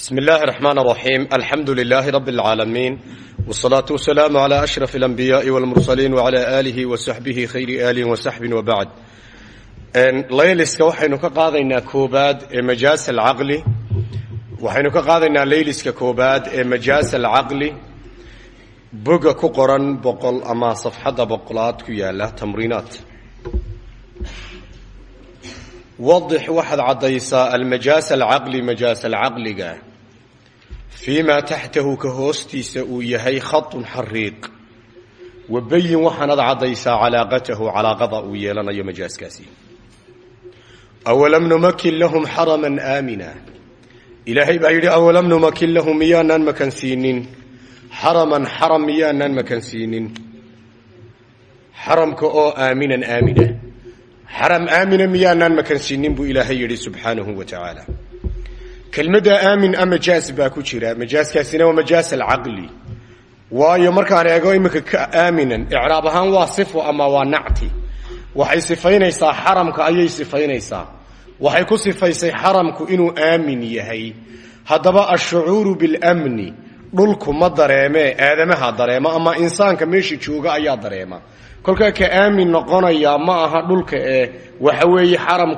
بسم الله الرحمن الرحيم الحمد لله رب العالمين والصلاة والسلام على أشرف الأنبياء والمرسلين وعلى آله وصحبه خير آله وصحبه وبعد layliska waxaynu ka qaadaynaa koobaad ee majaas alcaqli waxaynu ka qaadaynaa layliska koobaad ee majaas alcaqli boga ku qoran boqol ama safxadda boqolaad ku yaala tamriinaat wadix waxaad caddaysaa almajaas alcaqli majaas alcaqliga fii maa taxtahu ka hoostiisa uu yahay khatun xariiq wabayin waxaanad caddaysaa calaaqatahu calaaqada uu yeelanayo majaaskaasi awalam numakin lahum xaraman aamina ilaahay baa yidhi awalam numakin lahum miyaanaan makan siinin xaraman xaram miyaanaan makan siinin xaramka oo aaminan aamina xaram aamina miyaanaan wa kelmadda aamin a majaas baa ku jira. Majaaskaasina waa majaas alcaqli? Waayo markaan eego iminka ka aaminan icraab ahaan waa sifo ama waa nacti. Waxay sifaynaysaa xaramka ayay sifaynaysaa. Waxay ku sifaysay xaramku inuu aamin yahay. Haddaba ashucuuru bilmni dhulku ma dareemee aadamaha dareema ama insaanka meesha jooga ayaa dareema kolkaa ka aamin noqonaya ma aha dhulka ee waxa weeye xaram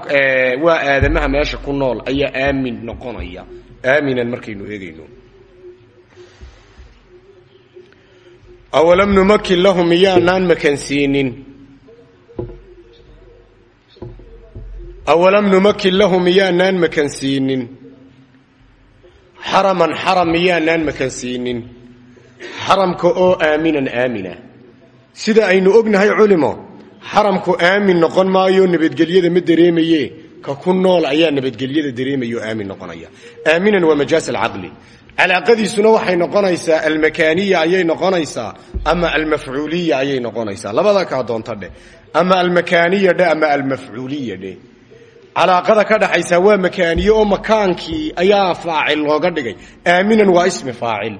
waa aadamaha meesha ku nool ayaa aamin noqonaya. Aaminan markaynu eegayno. Awalam numakin lahum miyaanaan makansiinin. Awalam numakin lahum miyaanaan makansiinin. Xaraman xaram miyaanaan makansiinin. Xaramka oo aaminan aamina sida aynu ognahay culimo xaramku aamin noqon maayo nabadgelyada ma dareemaye. Ka ku nool ayaa nabadgelyada dareemaya oo aamin noqonaya. Aaminan waa majaas alcaqli. Calaaqadiisuna waxay noqonaysaa almakaaniya ayay noqonaysaa ama almafcuuliya ayay noqonaysaa. Labada kaa doonta dheh ama almakaaniya dheh ama almafcuuliya dheh calaaqada ka dhaxaysa waa makaaniye oo makaankii ayaa faacil looga dhigay. Aaminan waa ismi faacil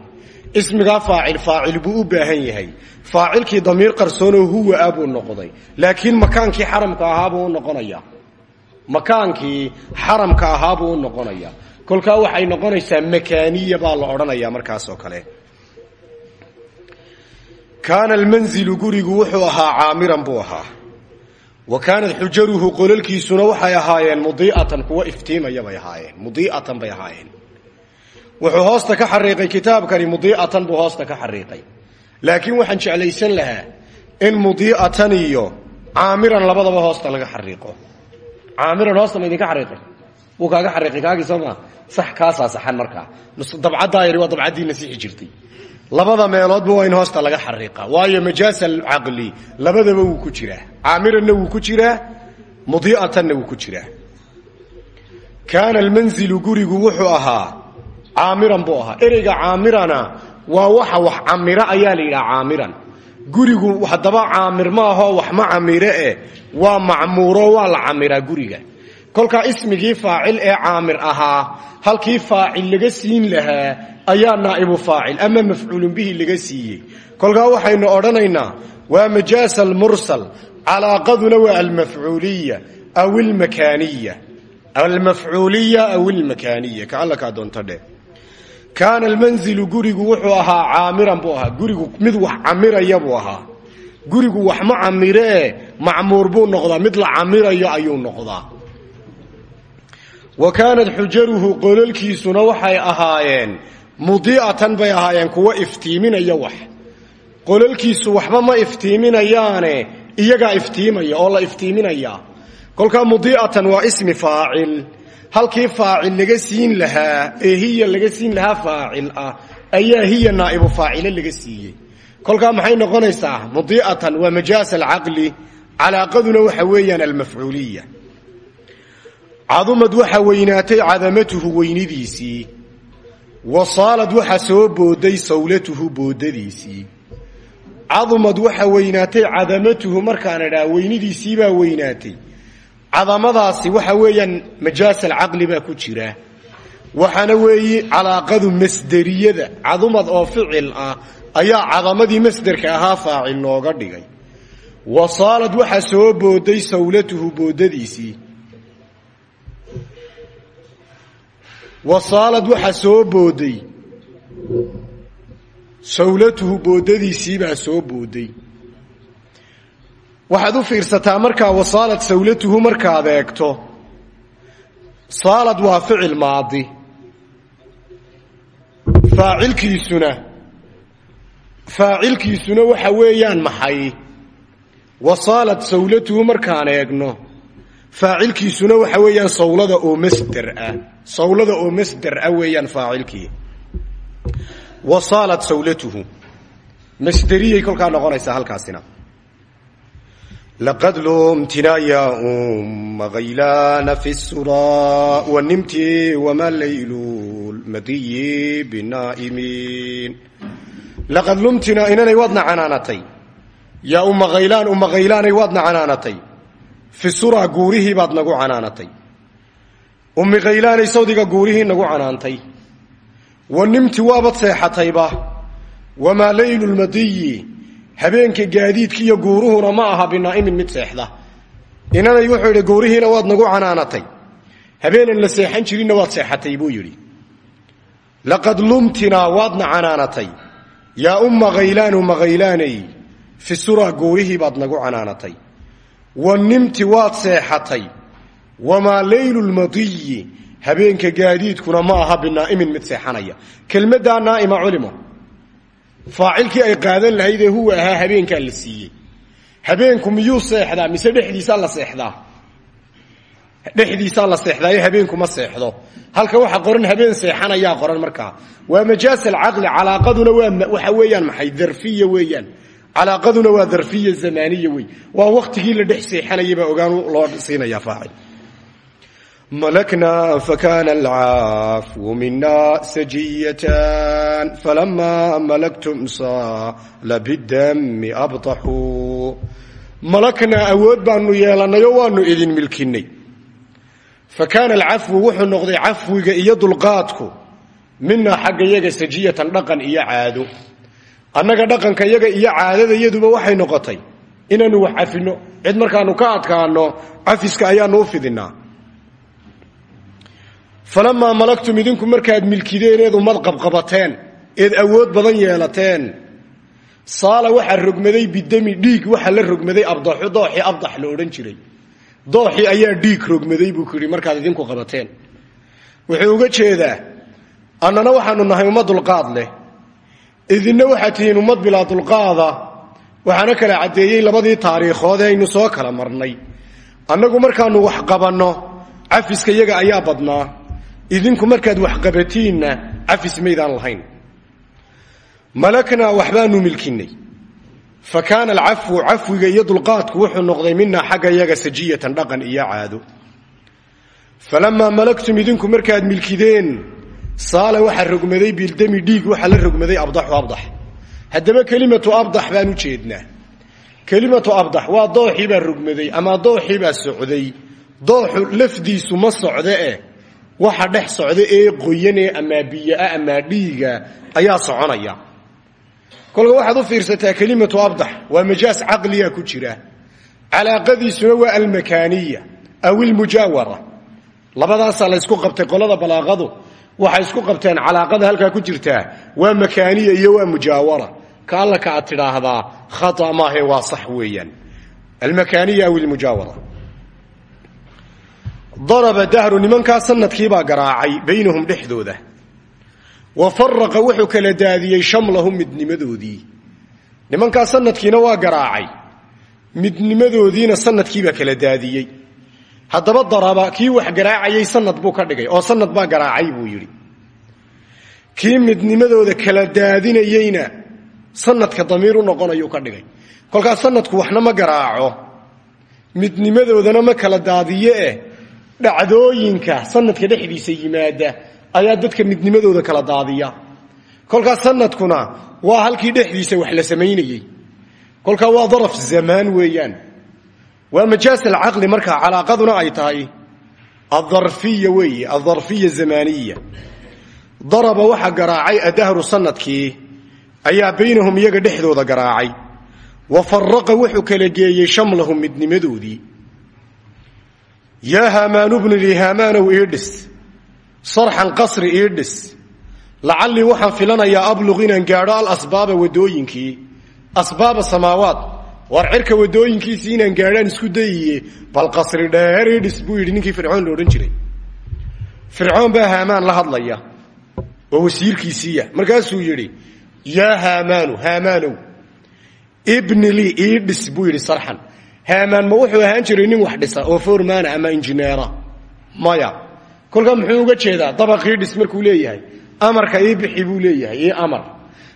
ismigaa faacil faacil buu u baahan yahay. Faacilkii damiir qarsoonoo huwa ah buu noqday. Laakiin makaankii xaramka ahaabuu u noqonaya. Makaankii xaramka ahaabuu noqonaya. Kolkaa waxay noqonaysaa makaaniya baa la odhanaya markaas oo kale. Kaana almanzilu gurigu wuxuu ahaa caamiran buu ahaa. Wa kaanat xujaruhu qolalkiisuna waxay ahaayeen mudiicatan kuwa iftiimaya bay ahaayeen mudiicatan bay ahaayeen wuxuu hoosta ka xariiqay kitaabkani mudiicatan buu hoosta ka xariiqay. Laakiin waxaan jeclaysan lahaa in mudiicatan iyo caamiran labadaba hoosta laga xariiqo. Caamiran hoosta ma idinka xariiqay wuu kaaga xariiqay kaagii soo sax kaasaa saxan markaa dabcaddaa yari waa dabcaddii nasiixi jirtay. Labada meeloodba waa in hoosta laga xariiqa. Waayo majaas alcaqli labadaba wuu ku jiraa. Caamiranna wuu ku jiraa mudiicatanna wuu ku jiraa. Kaana almanzilu gurigu wuxuu ahaa caamiran buu ahaa. Ereyga caamirana waa waxa wax camira ayaa la yidhaha caamiran. Gurigu haddaba caamir maahoo wax ma camire eh. Waa macmuuro waa la camiraa guriga. Kolkaa ismigii faacil ee caamir ahaa halkii faacil laga siin lahaa ayaa naa'ibu faacil ama mafcuulun bihi laga siiyey. Kolkaa waxaynu odhanaynaa waa majaas almursal calaaqaduna waa almafcuuliya aw ilmakaaniya almafcuuliya aw ilmakaaniya ka alla kaa doonto dheh kaana almanzilu gurigu wuxuu ahaa caamiran buu ahaa. Gurigu mid wax camiraya buu ahaa. Gurigu wax ma camiree macmuur buu noqdaa. Mid la camirayo ayuu noqdaa. Wa kaanat xujaruhu qololkiisuna waxay ahaayeen mudiicatan bay ahaayeen kuwa iftiiminaya wax. Qololkiisu waxba ma iftiiminayaane iyagaa iftiimaya oo la iftiiminaya kolkaa mudiicatan waa ismi faacil halkii faacil laga siin lahaa ee hiya laga siin lahaa faacil ah ayaa hiya naa'ibu faacile laga siiyey. Kolkaa maxay noqonaysaa? Mudiicatan waa majaas alcaqli calaaqaduna waxa weeyaan almafcuuliya cadumad waxa weynaatay cadamatuhu weynidiisii wa saalad waxa soo booday sawlatuhu boodadiisii. Cadumad waxa weynaatay cadamatuhu markaan idhaa weynidiisiibaa weynaatay cadamadaasi waxa weeyaan majaas alcaqli baa ku jira. Waxaana weeye calaaqadu masderiyada cadumad oo ficil ah ayaa cadamadii masderka ahaa faacil nooga dhigay. Wa saalad soo booday sawlatuhu boodadiisii. Wasaalad waxa soo booday. Sawlatuhu boodadiisiibaa soo booday waxaad u fiirsataa markaa wasaalad sawlatuhu markaad eegto. Saalad waa ficil maadi. Faacilkiisuna faacilkiisuna waxa weeyaan maxay? Wasaalad sawlatuhu markaan eegno faacilkiisuna waxa weeyaan sawlada oo masder ah. Sawlada oo masder ah weeyaan faacilkii. Wasaalad sawlatuhu. Masderiyay kolkaa noqonaysaa halkaasina laqad lumtina ya umma wanimti wama laylu lmadiyi binaa'imiin laqad lumtina inanay waadna canaanatay yaa umma khaylaan umma khaylaanay waadna fi sura guurihii baad nagu canaanatay ummi khaylaanay sawdiga guurihii nagu canaantay wa waabad seexatayba wamaa laylu lmadiyi habeenka gaadiidkiiyo guuruhuna ma aha binaa'imin mid seexda. Inanay wuxuu yidhi guurihiina waad nagu canaanatay. Habeenan la seexan jirinna waad seexatay buu yidhi. Laqad lumtinaa waadna canaanatay. Yaa umma khaylaan khaylaanay fi sura guurihii baad nagu canaanatay. Wa waad seexatay. Wamaa laylu lmadiyi habeenka gaadiidkuna ma aha binaa'imin mid seexanaya. Kelmaddaa naa'ima culimo faacilkii ay qaadan lahaydee huwa ahaa habeenkaa la siiyey. Habeenku miyuu seexdaa mise dhexdiisaa la seexdaa? Dhexdiisaa la seexdaayo habeenku ma seexdo. Halka waxa qoran habeen seexanayaa qoran markaa. Waa majaas alcaqli calaaqaduna waa waxa weeyaan maxay? Darfiya weeyaan. Calaaqaduna waa darfiya zamaniya wey waa waktigii la dhex seexanaya baa ogaan loo siinaya faacil ملكنا فكان العفو منا سجية فلما ملكتم صال بالدم أبطحوا ملكنا أود بأنه يالنا وأنه إذن ملكني فكان العفو وحو نقضي عفو إياد القاتكو منا حق يجا سجية دقن إيا عادو أنك دقن كيجا إيا عادو يدوب وحي نقطي إننا وحفنو عد مركانو كاتكانو عفسك أيا نوفذنا falamaa malagtum idinku markaad milkideen eed ummad qabqabateen eed awood badan yeelateen saala waxaa rogmaday bidami dhiig waxaa la rogmaday abdaxu dooxii abdax la odhan jiray dooxii ayaa dhiig rogmaday buu ku markaad idinku qabateen wuxuu uga jeedaa annana waxaanu nahay ummad dulqaad leh idinna waxaad tihiin ummad bilaa dulqaada waxaana kala caddeeyey labadii taariikhood ee aynu soo kala marnay annagu markaanu wax qabanno cafiska yaga ayaa badnaa idinku markaad wax qabatiinna cafis maydaan lahayn. Malaknaa waxbaanu milkinay fa kaana alcafwu cafwiga iyo dulqaadku wuxuu noqday minaa xagga yaga sajiyatan dhaqan iyo caado. Falamaa malaktum idinku markaad milkideen saala waxaa rogmaday bildami dhiig waxaa la rogmaday abdaxu abdax. Haddaba kelimatu abdax baan u kelimatu abdax waa dooxii baa rogmaday ama dooxii baa socday. Dooxu lafdiisu ma socde eh waxa dhex socda ee qoyanee amaa biyoa amaa dhiiga ayaa soconaya. Kolka waxaad u fiirsataa kelimatu abdax waa majaas caqliya ku jira. Calaaqadiisuna waa almakaaniya aw ilmujaawara labadaasaa la ysku qabtay qolada balaaqadu waxay isku qabteen calaaqada halkaa ku jirtaa waa makaaniya iyo waa mujaawara. Ka alla ka aad tidhaahdaa khata maahe waa sax weeyaan. Almakaaniya aw ilmujaawara daraba dahru nimankaa sanadkiibaa garaacay baynahum dhexdooda. Wa faraqa wuxuu kala daadiyey shamlahum midnimadoodii. Nimankaa sanadkiina waa garaacay. Midnimadoodiina sanadkiibaa kala daadiyey. Haddaba daraba kii wax garaacayay sanad buu ka dhigay oo sanad baa garaacay buu yidhi. Kii midnimadooda kala daadinayeyna sanadka damiir u noqonayuu ka dhigay. Kolkaas sanadku waxna ma garaaco. Midnimadoodana ma kala daadiye eh dhacdooyinka sanadka dhexdiisa yimaada ayaa dadka midnimadooda kala daadiya. Kolkaas sanadkuna waa halkii dhexdiisa wax la samaynayey. Kolkaa waa daraf zamaan weeyaan. Waa majaas alcaqli markaa calaaqaduna ay tahay adarfiya weeye adarfiya zamaniya daraba waxa garaacay adahru sannadkii ayaa baynahum iyaga dhexdooda garaacay. Wa faraqa wuxuu kala geeyey shamlahum midnimadoodii yaa haamaanu bnu lii haamaanow ii dhis sarxan qasri ii dhis lacallii waxaan filanayaa abluq inaan gaadho alasbaaba wadooyinkii asbaaba samaawaat war cirka wadooyinkiisii inaan gaadhaan isku dayiye. Bal qasri dheer ii dhis buu yidhi ninkii fircoon la odhan jiray. Fircoon baa haamaan la hadlaya. Oo wasiirkiisiiya markaasuu yidhi yaa haamaanu haamaanow ibni lii ii buu yidhi haamaan ma wuxuu ahaan jiray nin wax dhisa oo formaana ama injineera maya kolkaa muxuu uga jeedaa dabaqii dhis leeyahay? Amarka ii bixi leeyahay ii amar.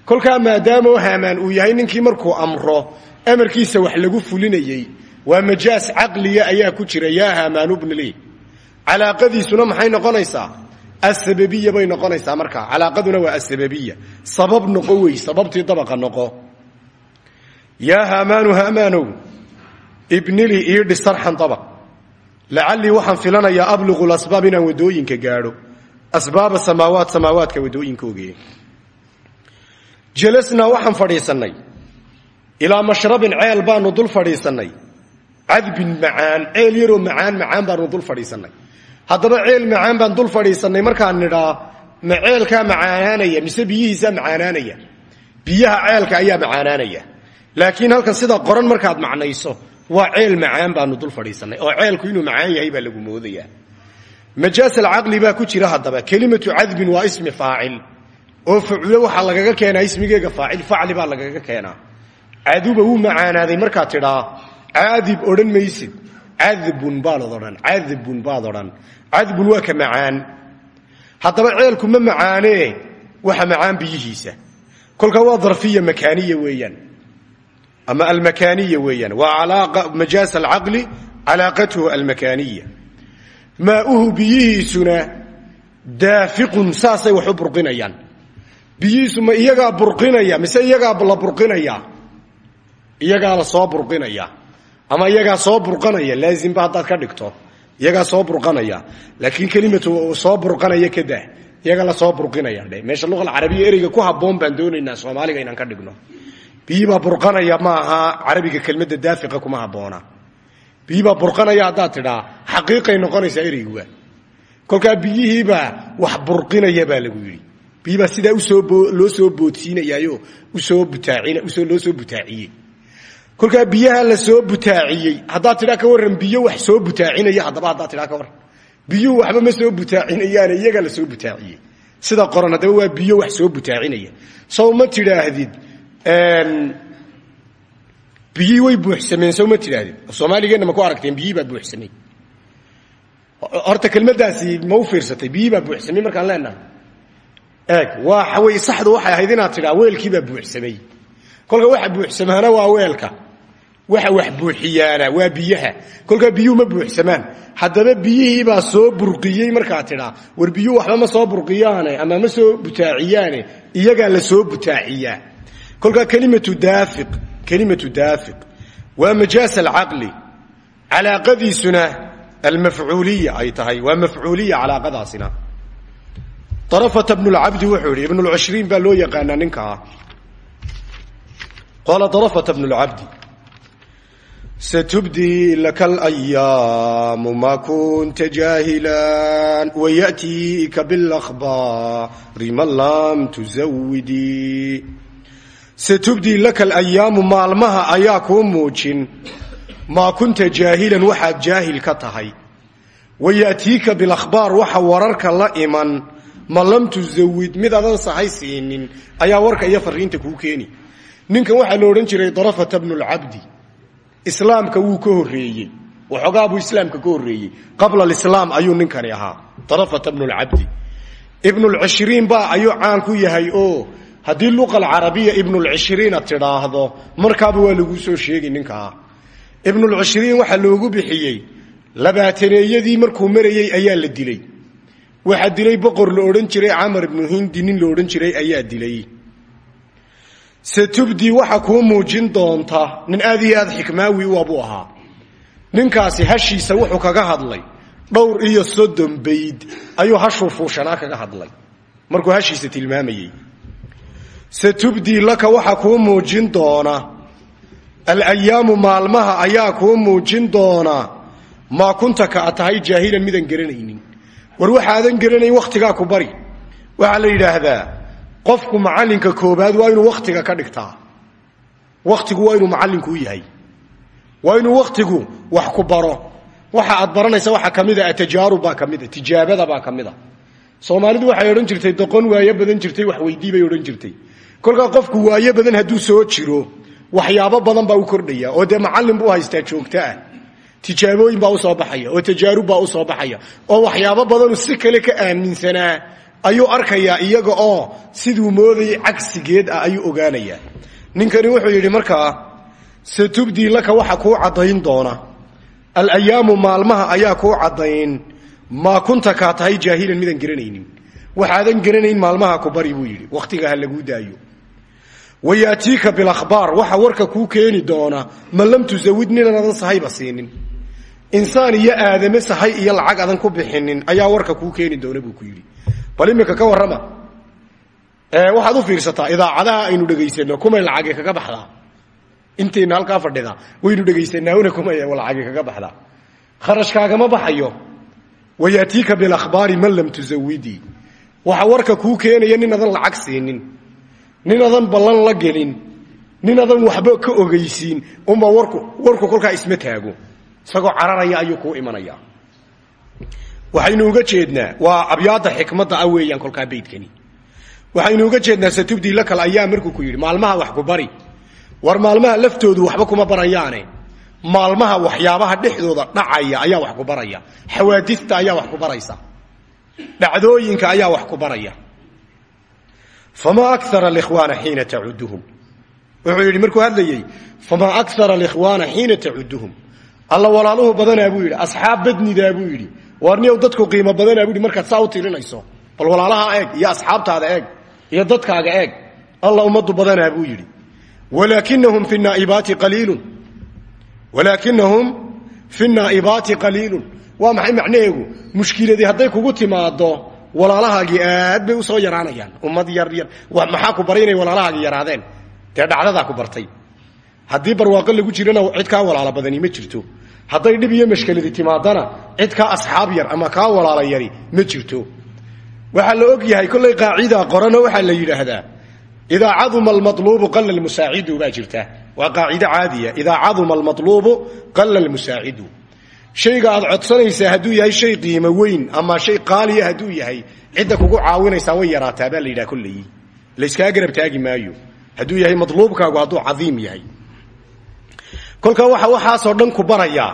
Kolkaa maadaama haamaan uu yahay ninkii markuu amro amarkiisa wax lagu fulinayey waa majaas caqliya ayaa ku jira yaa haamaanu bni lii. Calaaqadiisuna maxay noqonaysaa? Asababiya bay noqonaysaa markaa calaaqaduna waa asababiya sabab noqo wey dabaqa noqo. Yaa haamaanu haamaanow ibnili ii dhis sarxan dabaq lacallii waxaan filanayaa abluqu lasbaab inaan waddooyinka gaadho. Asbaaba samaawaat samaawaadka wadooyinkooge jalasnaa waxaan fadhiisannay. Ilaa mashrabin ceel baanu dul fadhiisannay. Cadbin macaan ceel yaroo macaan macaan baanu dul fadhiisannay. Haddaba ceel macaan baan dul fadhiisannay markaan nidhaa ma ceelkaa mise biyihiisaa macaanaanaya? Biyaha ceelka ayaa macaanaanaya. Laakiin halkan sida qoran markaad macnayso waa ceel macaan baanu dul fadhiisannay oo ceelku inuu macaan yahay baa lagu moodayaa majaas alcaqli baa ku jira haddaba. Kelimatu cadbin waa ismi faacil. Oo faculo waxaa lagaga keenaa ismigeega faacil facli baa lagaga keenaa. Caduba wuu macaanaaday markaad tidhaa caadib odhan maysid. Cadbun baad odhan cadbun baad odhan. Cadbun waa ka macaan. Haddaba ceelku ma macaanee waxa macaan biyihiisa. Kolka waa darfiya makaaniya weeyaan ama almakaaniya weeyaan waa majaas alcaqli calaaqatuhu almakaaniya maauhu biyihiisuna daafiqun saasay wax u burqinayaan biyihiisu ma iyagaa burqinaya mise iyagaa la burqinaya iyagaa la soo burqinaya ama iyagaa soo burqanaya laazimba haddaad ka dhigto iyagaa soo burqanaya laakiin kelimatu soo burqanaya kadah iyaga la soo burqinaya dhe meesha luqa alcarabiya ereyga ku habboon baan doonaynaa soomaaliga inaan ka dhigno biyibaa burqanaya ma aha carabiga kelmadda daafiqa kuma habboona. Biyibaa burqanaya haddaad tidhaa xaqiiqay noqonaysaa ereyguwa kolkaa biyihiibaa wax burqinaya baa lagu yidhi. Biyibaa sidaa loo soo boodsiinayaayo loo soo butaaciyey kolkaa biyaha la soo butaaciyey haddaad tidhaa ka warran biyo wax soo butaacinaya haddaba haddaad tidhaa ka warran. Biyuhu waxba ma soo butaacinayaane iyagaa la soo butaaciyey sida qoran haddaba waa biyo wax soo butaacinaya. Sow ma tidhaahdid biyihii way buuxsameen sow ma tidhaahdid soomaaligeenna ma ku aragteen biyihii baa buuxsamay horta kelmaddaasi ma u fiirsatay biyihii baa buuxsamay markaan leenahay. Eeg waa way saxdu waxay ahayd inaad tidhaa weelkiibaa buuxsamay. Kolka waxa buuxsamaana waa weelka. Waxa wax buuxiyaana waa biyaha. Kolkaa biyuhu ma buuxsamaan. Haddaba biyihiibaa soo burqiyey markaa tidhaa. War biyuhu waxba ma soo burqiyaane ama ma soo butaaciyaane iyagaa la soo butaaciyaa kolkaa kelimatu daafiq kelimatu daafiq waa majaas alcaqli calaaqadiisuna almafcuuliya ay tahay waa mafcuuliya calaaqadaasina. Darafata bnulcabdi wuxuu yidhi ibnulcishriin baa loo yaqaanaa ninkaa qaala darafata bnulcabdi satubdii laka alayaamu ma kunta jaahilan wayaأtiika biاlahbaari man lam tuzawidii satubdii laka alayaamu maalmaha ayaa kuu muujin. Maa kunta jaahilan waxaad jaahil ka tahay. Waya'tiika bilakhbaar waxa wararka la iman. Ma lam tusawid mid adan sahay siinin ayaa warka iyo fariinta kuu keeni. Ninkan waxaa la odhan jiray darafata bnulcabdi islaamka wuu ka horreeyey. Waxoogaa buu islaamka ka horreeyey. Qabla alislaam ayuu ninkani ahaa. Darafata bnulcabdi ibnulcishriin baa ayuu caan ku yahay haddii luqa alcarabiya ibnulcishriina tidhaahdo markaaba waa laguu soo sheegi ninkaa ibnulcishriin waxaa loogu bixiyey labaataneeyadii markuu marayey ayaa la dilay. Waxaa dilay boqor la odhan jiray camar ibnu hindi nin la odhan jiray ayaa dilay. Satubdii waxa kuu muujin doonta nin aad iyo aad xikmaawi u abuu ahaa. Ninkaasi hashiisa wuxuu kaga hadlay dhowr iyo soddon bayd ayuu hashuu fuushanaa kaga hadlay. Markuu hashiisa tilmaamayey satubdii laka waxa kuu muujin doona. Alayaamu maalmaha ayaa kuu muujin doona. Maa kunta ka a tahay jaahilan midaan garanaynin. War waxaadan garanayn wakhtigaa ku bari. Waxaa la yidhaahdaa qofku macallinka koobaad waa inuu wakhtiga ka dhigtaa. Wakhtigu waxa aad baranaysa waxaa ka atajaarub baa ka tijaabada baa ka soomaalidu waxay odhan jirtay doqon waayo badan jirtay wax weydii bay jirtay kolkaa qofku waayo badan hadduu soo jiro waxyaabo badan baa u kordhaya oo dee macallin buu haystaa joogto ah. Tijaabooyin baa u soo baxaya oo tajaarub baa u soo baxaya oo waxyaabo badanu si kale ka aaminsanaa ayuu arkayaa iyaga oo siduu moodayay cagsigeed ah ayuu ogaanayaa ninkani wuxuu yidhi markaa satubdii laka waxa kuu caddayn doona. Alayaamu maalmaha ayaa kuu caddayn. Maa kunta kaa tahay jaahilan midaan garanaynin. Waxaadan garanayn maalmaha ku bari buu yidhi. Wakhtiga ha laguu daayo wayaatiika bilahbaar waxa warka kuu keeni doona man lam sahayba siinin. Insaan iyo aadame sahay iyo lacag adan ku bixinin ayaa warka kuu keeni doona buu ku yidhi. Bal iminka ka warrama waxaad u fiirsataa idaacadaha aynu dhegaysano kumay lacagi kaga baxdaa? Intayna halkaa fadhida waynu dhegaysanaauna kumay lacagi kaga baxdaa? Kharashkaagama baxayo. Wayaatiika bilahbaari man lam tusawidii waxa warka kuu keenaya nin lacag siinin nin adan ballan la gelin nin adan waxba ka ogeysiin unba warku warku kolkaa isma taago. Isagoo cararaya ayuu kuu imanaya. Waxaynu uga jeednaa waa abyaada xikmadda ah weeyaan kolkaa waxaynu uga jeednaa satubdii la kal ayaa markuu ku yidhi maalmaha wax ku bari. War maalmaha laftoodu waxba kuma barayaane. Maalmaha waxyaabaha dhexdooda dhacaya ayaa wax ku baraya. Xawaadista ayaa wax ku baraysa. Dhacdooyinka ayaa wax ku baraya famaa akara alikhwaana xiina tacuduhum wuxuu yidhi markuu hadlayey famaa akara alikhwaana xiina tacuduhum alla walaaluhu badanaa buu yidhi asxaab badnidaa buu yidhi waarniyow dadku qiimo badanaa buu yidhi markaad saa u tirinayso bal walaalaha eeg iyo asxaabtaada eeg iyo dadkaaga eeg alla ummadu badanaa buu yidhi walaakinahum fi naaibaati qaliilun walaakinahum fi naa'ibaati qaliilun waa maxay macnaheegu mushkiladii hadday kugu timaado walaalahaagii aad bay u soo yaraanayaan. Ummad yar yar. Maxaa ku baray inay walaalahaagii yaraadeen? Dee dhacdadaa ku bartay. Haddii barwaaqo lagu jirana cid kaa walaalo badani ma jirto. Hadday dhib iyo mashkeladi timaadana cid kaa asxaab yar ama kaa walaala yari ma jirto. Waxaa la og yahay kollay qaacida qorano waxaa la yidhaahdaa idaa caduma almaluubu qalla lmusaacidu baa jirta. Waa qaacido caadiya. Idaa caduma almaluubu qalla lmusaacidu shayga aad codsanaysaa hadduu yahay shay qiimo weyn ama shay qaaliya hadduu yahay cidda kugu caawinaysaa way yaraataa baa la yidhaha kolley. Layskaa garab taagi maayo. Hadduu yahay maluubkaagu hadduu cadiim yahay. Kolkaa waxa waxaasoo dhan ku barayaa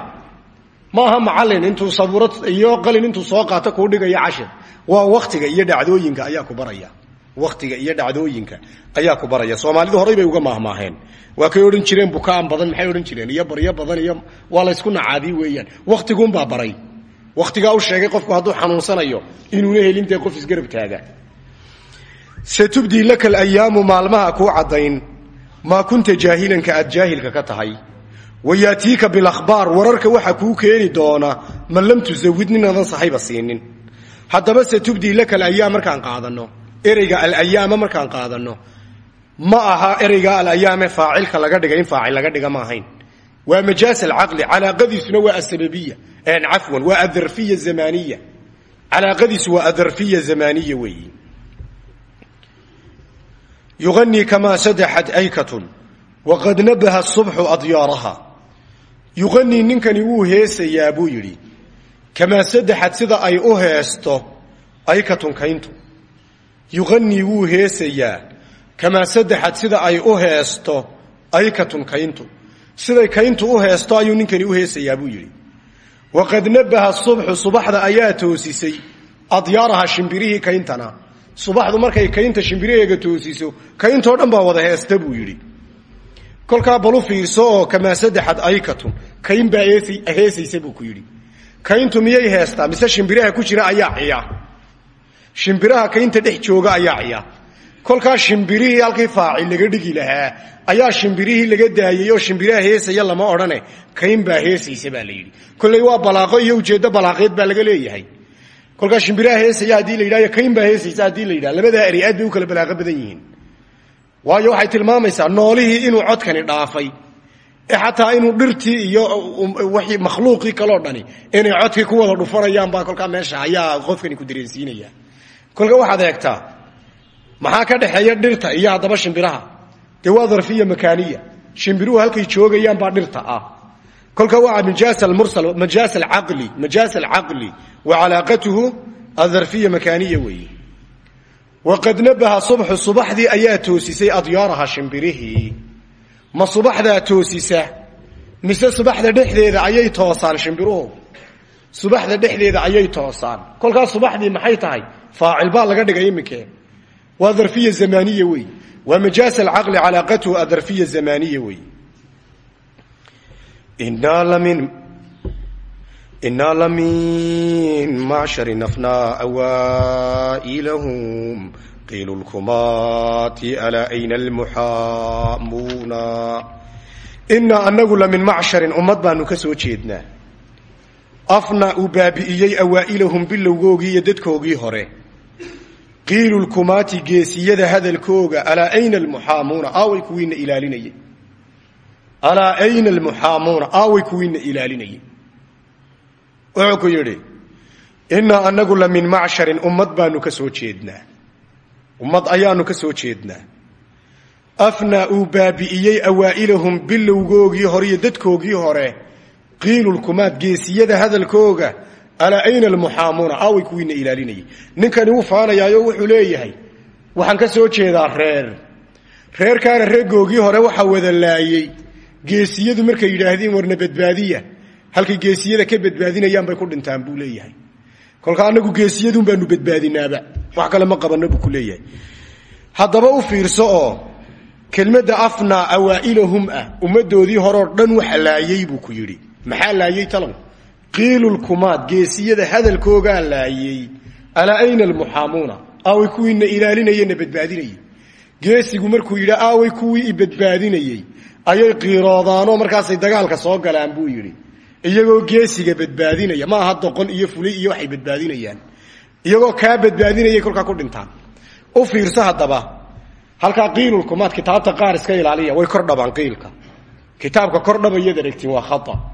maaha macalin intuu sabuurad iyo qalin intuu soo qaato kuu dhigaya cashir. Waa waktiga iyo dhacdooyinka ayaa ku baraya waktiga iyo dhacdooyinka ayaa ku baraya. Soomaalidu horay bay uga maahmaaheen. Waa kay odhan jireen bukaan badan maxay odhan jireen? Iyo baryo badan iyo waa laysku nacaadii weeyaan. Waktiguunbaa baray. Waktigaa u sheegay qofku hadduu xanuunsanayo inuuna helin dee qof isgarab taaga. Satubdii laka alayaamu maalmaha kuu caddayn maa kunta jaahilanka aad jaahilka ka tahay? Wayaatiika bilahbaar wararka waxa kuu keeni doona man lam tusawid ninaadan siinin. Haddaba satubdii laka alayaam markaan qaadano ereyga alayaama markaan qaadano ma aha ereyga alayaame faacilka laga dhiga in faacil laga dhiga ma ahayn. Waa majaas alcaqli calaaqadiisuna waa asababiya cafwan waa adarfiya zamaniya calaaqadiisu waa adarfiya zamaniya weeyi. Yuanii kamaa sadaxat aykatun waqad nabaha subxu adyaaraha. Yuqanii ninkani wuu heesayaa buu yidhi kamaa sadaxad sida ay u heesto aykatun kayntu yuqanii wuu heesayaa kamaa sadaxad sida ay u heesto aykatun kayntu siday kayntu u heesto ayuu ninkani u heesayaa buu yidhi waqad nabaha subxu subaxda ayaa toosisay adyaaraha shimbirihii kayntana subaxdu markay kaynta shimbiraheega toosiso kayntoo dhan baa wada heesta buu yidhi kolkaa balu fiirso oo kamaa sadaxad aykatun kayn baa heesaysa buu ku yidhi kayntu miyay heestaa mise shimbiraha ku jira ayaa ciya shimbiraha kaynta dhex jooga ayaa ciya. Kolkaa shimbirihii halkii faacil laga dhigi lahaa ayaa shimbirihii laga daayey oo shimbiraha heesaya lama odhane kayn baa heesaysa baa la yidhi. Kolley waa balaaqo iyo ujeeddo balaaqeed baa laga leeyahay. Kolkaa shimbiraha heesaya haddii la yidhahyo kayn baa heesaysa haddii la yidhaha labadaa eri aad bay u kala balaaqo badan yihiin. Waayo waxay tilmaamaysaa noolihii inuu codkani dhaafay xataa inuu dhirtii iyo w makhluuqii kaloo dhani inay codkii ku wada dhufanayaan baa kolkaa meesha ayaa qofkani ku dareensiinaya kolka waxaad eegtaa maxaa ka dhexeeya dhirta iyo haddaba shimbiraha? Dee waa darfiya makaaniya. Shimbiruhu halkay joogayaan baa dhirta ah. Kolka waa majaas mursal majaas alcaqli majaas alcaqli wa calaaqatuhu adarfiya makaaniya weeye. Waqad nabaha subxu subaxdii ayaa toosisay adyaaraha shimbirihii. Ma subaxdaa toosisa mise subaxda dhexdeeda ayay toosaan shimbiruhu? Subaxda dhexdeeda ayay toosaan. Kolkaas subaxdii maxay tahay faacil baa laga dhigay iminkee waa darfiya zamaniya wey. Waa majaas alcaqli calaaqatuhu adarfiya zamaniya wey. Inaa lamin macshari nafnaa awaa'ilahum qiilu lkumaati alaa ayna almuxaamuuna inaa anagu la min macsharin ummad baanu ka soo jeednaa. Afna uu baabi'iyey awaa'ilahum bilowgoogii iyo dadkoogii hore qiilu lkumaati geesiyada hadalkooga alaa ayna almuxaamuuna aaway kuwiina ilaalinayay. Alaa ayna almuxaamuuna aaway kuwiina ilaalinayay. Wuxuu ku yidhi inaa anagu la min macsharin ummad baanu ka soo jeednaa. Ummad ayaanu ka soo jeednaa. Afnaa uu baabi'iyey awaa'ilahum bilowgoogii hore iyo dadkoogii hore. Qiilulkumaad geesiyada hadalkooga alaa ayna almuxaamuuna aaway kuwiina ilaalinayay ninkani wuu faanayaayo wuxuu leeyahay waxaan ka soo jeedaa reer. Reerkaana reegoogii hore waxaa wada laayey geesiyadu markay yidhaahdeen warna badbaadiya. Halkay geesiyada ka badbaadinayaan bay ku dhintaan buu leeyahay. Kolka anagu geesiyadun baanu badbaadinaaba wax kale ma qabana buu leeyahay. Haddaba u fiirso oo kelmadda afnaa awaa'ilahum ah ummaddoodii horeo dhan waxa laayey buu ku yidhi. Maxaa laayey talow qiilulkumaad geesiyada hadalkoogaa laayey alaa ayna almuxaamuuna aaway kuwiina ilaalinayena badbaadinayey geesigu markuu yidhi aaway kuwii i ayay qiiroodaanoo markaasay dagaalka soo galaan buu yidhi. Iyagoo geesiga badbaadinaya ma aha doqon iyo fulay iyo waxay badbaadinayaan. Iyagoo kaa badbaadinayay kolkaa ku dhintaan. U fiirso haddaba halkaa qiilulkumaad kitaabta qaar iska ilaaliya way kordhabaan qiilka. Kitaabka kordhabayad aragtiin waa khata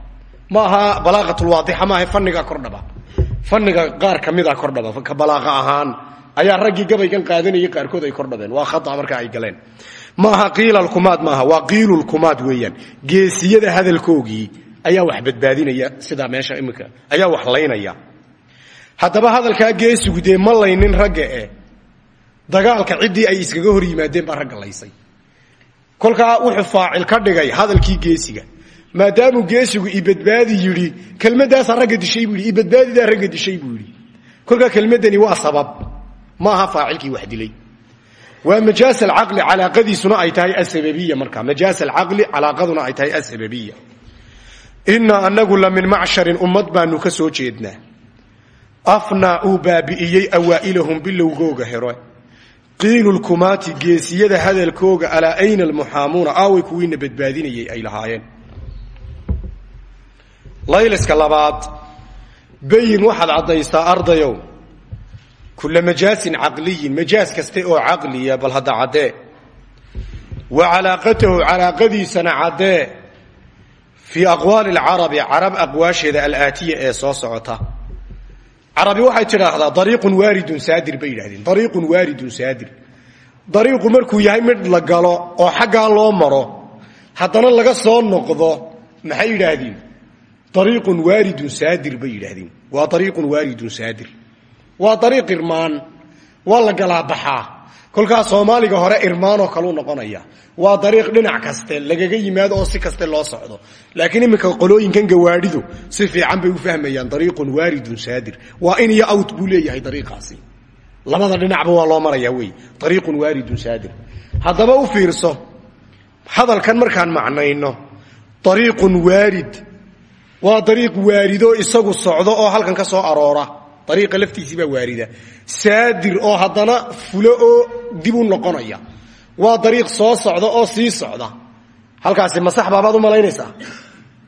ma aha balaaqatulwaadixa maaha fanigaa kordhaba. Faniga qaar kamida kordhaba ka balaaqa ahaan ayaa raggii gabaygan qaadanayay qaarkood ay kordhabeen waa khata marka ay galeen. Ma aha qiilalkumaad maaha waa qiilulkumaad weeyaan. Geesiyada hadalkoogii ayaa wax badbaadinaya sidaa meesha iminka ayaa wax laynaya. Haddaba hadalkaa geesigu dee ma laynin ragga e dagaalka ciddii ay iskaga hor yimaadeen baa ragga laysay. Wuxuu faacil ka dhigay hadalkii geesiga maadaamuu geesigu ibadbaadi yidhi kelmadaasaa ragga dishay buu yidhi ibadbaadidaa ragga dishay buu yidhi. Kolkaa kelmaddani waa sabab. Ma aha faacilkii wax dilay. Waa majaas alcaqli calaaqadiisuna ay tahay asababiya marka majaas alcaqli calaaqaduna ay tahay asababiya inaa anagu la min macsharin ummad baanu ka soo jeednaa. Afnaa uu baabi'iyey awaa'ilahum bilowgooga hero. Qiilulkumaati geesiyada hadalkooga alaa ayna almuxaamuuna aaway kuwiina badbaadinayay ay lahaayeen layliska labaad bayin waxaad caddaysaa ardayow. Kula majaasin caqliyin majaas kaste oo caqliya bal hadda caddee wa calaaqatahu calaaqadiisana caddee fii aqwaali alcarabi carab aqwaasheeda alaatiya ee soo socota. Carabi waxay tidhaahdaa dariiqun waaridun saadir bay dariiqun waaridun saadir. Dariiqu markuu yahay mid la galo oo xaggaa loo maro haddana laga soo noqdo maxay yidhaahdeen dariiqun waaridun saadir bay yidhaahdeen waa dariiqun waaridun saadir waa dariiq irmaan waa la galaabaxaa kolkaas soomaaliga hore irmaanoo kaluu noqonaya waa dariiq dhinac kaste lagaga yimaado oo si kaste loo socdo laakiin iminka qolooyinkan gawaadhidu si fiican bay u fahmayaan dariiqun waaridun saadir waa in iyo awt buu leeyahay dariiqaasi labada dhinacba waa loo maraya wey dariiqun waaridun saadir haddaba u fiirso hadalkan markaan macnayno dariiqun waarid waa dariiq waarido isagu socdo oo halkan ka soo aroora. Dariiqa laftiisii baa waarida. Saadir oo haddana fulo oo dib u noqonaya. Waa dariiq soo socda oo sii socda. Halkaasi masax baabaad u malaynaysaa.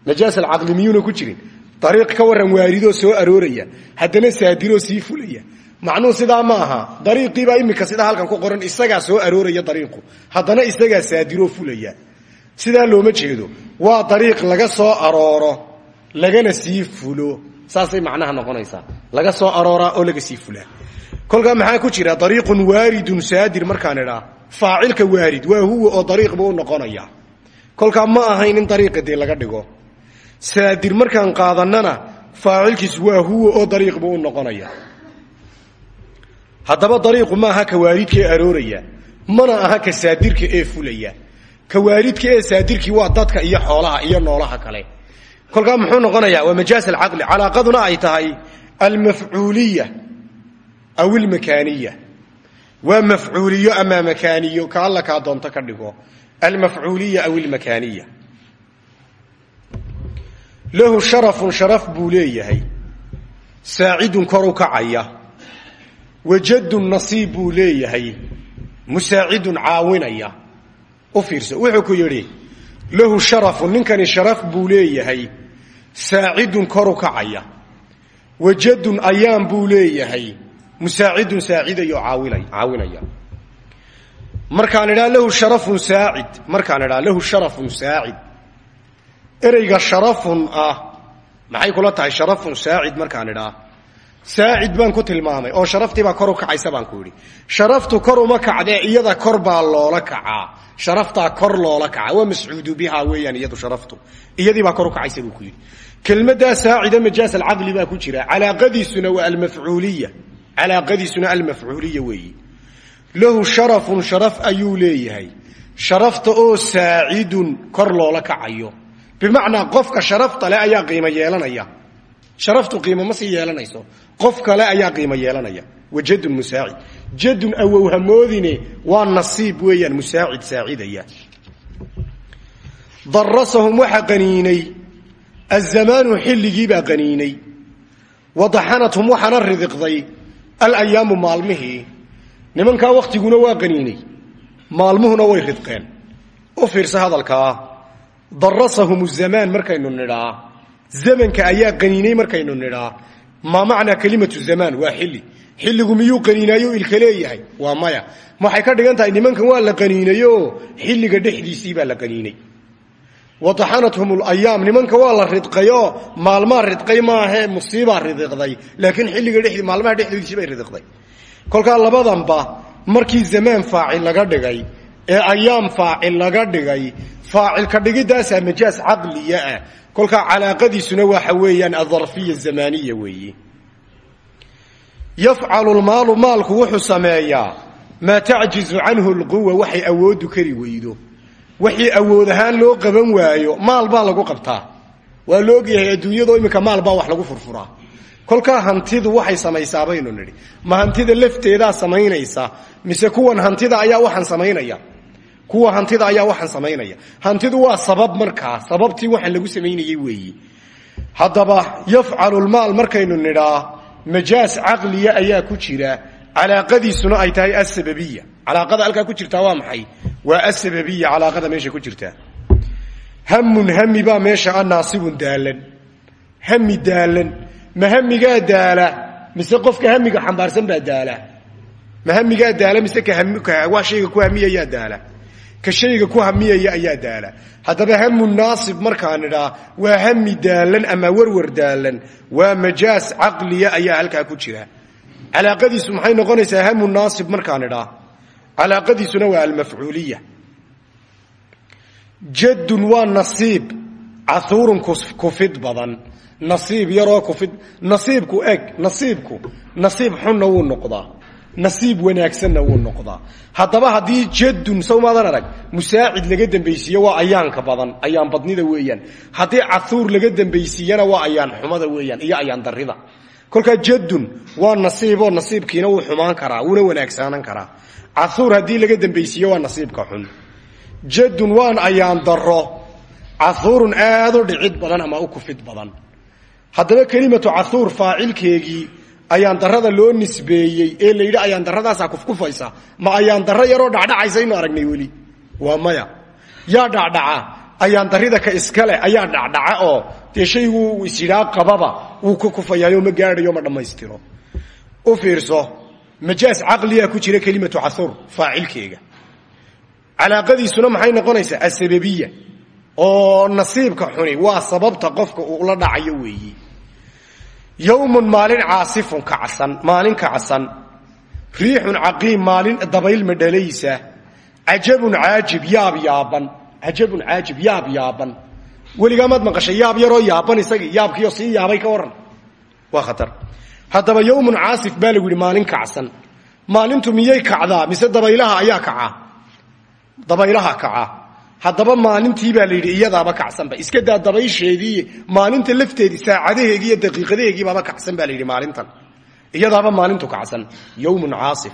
Majaas alcaqli miyuuna ku jirin. Dariiq ka warran waaridoo soo arooraya. Haddana saadiroo sii fulaya. Macnuhu sidaa ma aha. Dariiqiibaa imika sidaa halkan ku qoran isagaa soo arooraya dariiqu. Haddana isagaa saadiroo fulaya. Sidaa looma jeedo. Waa dariiq laga soo arooro lagana sii fulo. Saasay macnaha noqonaysaa. Laga soo arooraa oo laga sii fulaa kolkaa maxaa ku jira? Dariiqun waaridun saadir markaan idhaa. Faacilka waarid waa huwa oo dariiq buu noqonaya kolkaa ma ahayn in dariiqa dee laga dhigo. Saadir markaan qaadanana faacilkiis waa huwa oo dariiq buu noqonaya haddaba dariiqu ma aha ka waaridkaee arooraya mana aha ka saadirka ee fulaya. Ka waaridka ee saadirkii waa dadka iyo xoolaha iyo noolaha kale kolkaa muxuu noqonayaa waa majaas alcaqli. Calaaqaduna ay tahay almafcuuliya aw ilmakaaniya waa mafcuuliyo ama makaaniyo ka alla kaa doonto ka dhigo. Almafcuuliya aw ilmakaaniya lahu sharafun sharaf buu leeyahay. Saacidun kor u kacaya. Wajadun nasiib buu leeyahay. Musaacidun caawinaya. U fiirso. Wuxuu ku yidhi lahu sharafun ninkani sharaf buu leeyahay saacidun kor u kacaya. Wajadun ayaan buu leeyahay. Musaacidun saacidayo caawinaya. Markaan idhaa lahu sharafun saacid markaan idhaa lahu sharafun saacid ereyga sharafun ah. Maxay kula tahay sharafun saacid markaan idhaa saacid baan ku tilmaamay oo sharaftiibaa kor u kacaysa baan ku yidhi sharaftu kor uma kacdee iyada kor baa loola kacaa sharaftaa kor loola kacaa waa mascuudu bihaa weeyaan iyadu sharaftu iyadiibaa kor u kacaysa buu ku yidhi kelmaddaa saacida majaas alcaqli baa ku jira calaaqadiisuna waa almafcuuliya calaaqadiisuna almafcuuliya weeyi lahu sharafun sharaf ayuu leeyahay sharafta oo saacidun kor loola kacayo bimacnaa qofka sharafta le ayaa qiimo yeelanaya sharaftu qiimo ma sii yeelanayso. Qof kale ayaa qiimo yeelanaya. Wa jadun musaacid jadun awow hamoodine waa nasiib weeyaan musaacid saacidaya darasahum waxa qaniinay. Azamaanu xilligiibaa qaniinay. Wadaxanathum waxaana ridiqday alayaamu maalmihii nimankaa wakhtiguna waa qaniinay. Maalmuhuna way ridqeen u fiirsa hadalkaa. Darasahum zamaan markaynu nidhaa zamanka ayaa qaniinay markaynu nidhaa. Maa macnaa kelimatu zamaan waa xilli. Xilligu miyuu qaniinaayo ilka leeyahay? Waa maya. Waxay ka dhigan nimankan waa la qaniinayo xilliga dhexdiisii baa la qaniinay. Wadaxanathum layaam nimanka waa la ridqayo. Maalmaa ridqay maahe musiibaa ridiqday. Laakiin xilliga maalmaha dhexdoodisii bay ridiqday. Kolkaa labadanba markii zamaan faacil laga dhigay ee ayaam faacil laga dhigay faacilka dhigidaasaa majaas caqliya ah kolkaa calaaqadiisuna waxa weeyaan adarfiya zamaniya weeye yafcalu lmaalu maalku wuxuu sameeyaa maa tacjizu canhu lquwa waxay awoodu kari weydo. Wixii awood ahaan loo qaban waayo maal baa lagu qabtaa. Waa la ogyahay adduunyado iminka maal baa wax lagu furfuraa. Kolkaa hantidu waxay samaysaa baynu nidhi. Ma hantida lafteedaa samaynaysa mise kuwan hantida ayaa waxaan samaynaya kuwa hantida ayaa waxaan samaynaya hantidu waa sabab markaa sababtii waxaan lagu samaynayey weeyi. Haddaba yafcalu lmaal markaynu nidhaa majaas caqliya ayaa ku jira. Calaaqadiisuna ay tahay asababiya calaaqada halkaa ku jirtaa waa maxay? Waa asababiya calaaqada meesha ku jirtaa hamun hami baa meesha a daalan. Hami daalan. Ma daala mise qofka hamiga xambaarsan baa daala? Ma daala mise waa shayga ku hamiyayaa daala ka shayga ku hamiyaya ayaa daala. Haddaba hamu naasib markaan idhaa waa hami daalan ama warwar daalan. Waa majaas caqliya ayaa halkaa ku jira. Calaaqadiisu maxay noqonaysaa hamu naasib markaan idhaa? Calaaqadiisuna waa almafcuuliya. Jadun waa nasiib cauurun kufid badan. Nasiib yaroo kufid nasiibku eg nasiibku nasiib xunna wuu noqdaa nasiib wanaagsanna wuu noqdaa. Haddaba haddii jadun sawmaadan arag musaacid laga dambaysiiyo waa ayaanka badan ayaan badnida weeyaan. Haddii cauur laga dambaysiiyana waa ayaan xumada weeyaan iyo ayaan darida kolkaa jadun waa nasiiboo nasiibkiina wuu xumaan karaa wuuna wanaagsaanan karaa. Cauur haddii laga dambaysiiyo waa nasiibka xun. Jadun waan ayaan daro cauurun aad u dhicid badan ama u kufid badan. Haddaba kelimatu cauur faacilkeegii ayaan darada loo nisbeeyey ee la yidhi ayaan daradaasaa kufkufaysa ma ayaan daro yaroo dhacdhacaysaynu aragnay weli. Waa maya. Yaa dhacdhaca ayaan darida ka iskale ayaa dhacdhaca oo dee shaygu isyidhaa qababa wuu ku kufayaayo ma gaadhayo ma dhammaystiro. U fiirso majaas caqliyaa ku jira kelimatu cauur faacilkeega calaaqadiisuna maxay noqonaysaa? Asababiya. Oo nasiibka xuni waa sababta qofka uu la dhacayo weeyi yowmun maalin caasifun kacsan maalin kacsan riixun caqiim maalin dabayl madhalaysa cajabun caajib yaab yaaban cajabun caajib yaab yaaban weligaa maad maqashay yaab yaroo yaaban isagii yaabkiioo sii yaabay ka waran waa khatar haddaba yowmun caasif baa lagu yidhi maalin kacsan maalintu miyay kacdaa mise dabaylaha ayaa kaca dabaylaha kaca haddaba maalintii baa la yidhi iyadaaba kacsanba iska daa dabaysheedii maalinta lafteedii saacadaheegii iyo daqiiqadaheegiibaaba kacsan baa la yidhi maalintan. Iyadaaba maalintu kacsan. Yowmun caasif.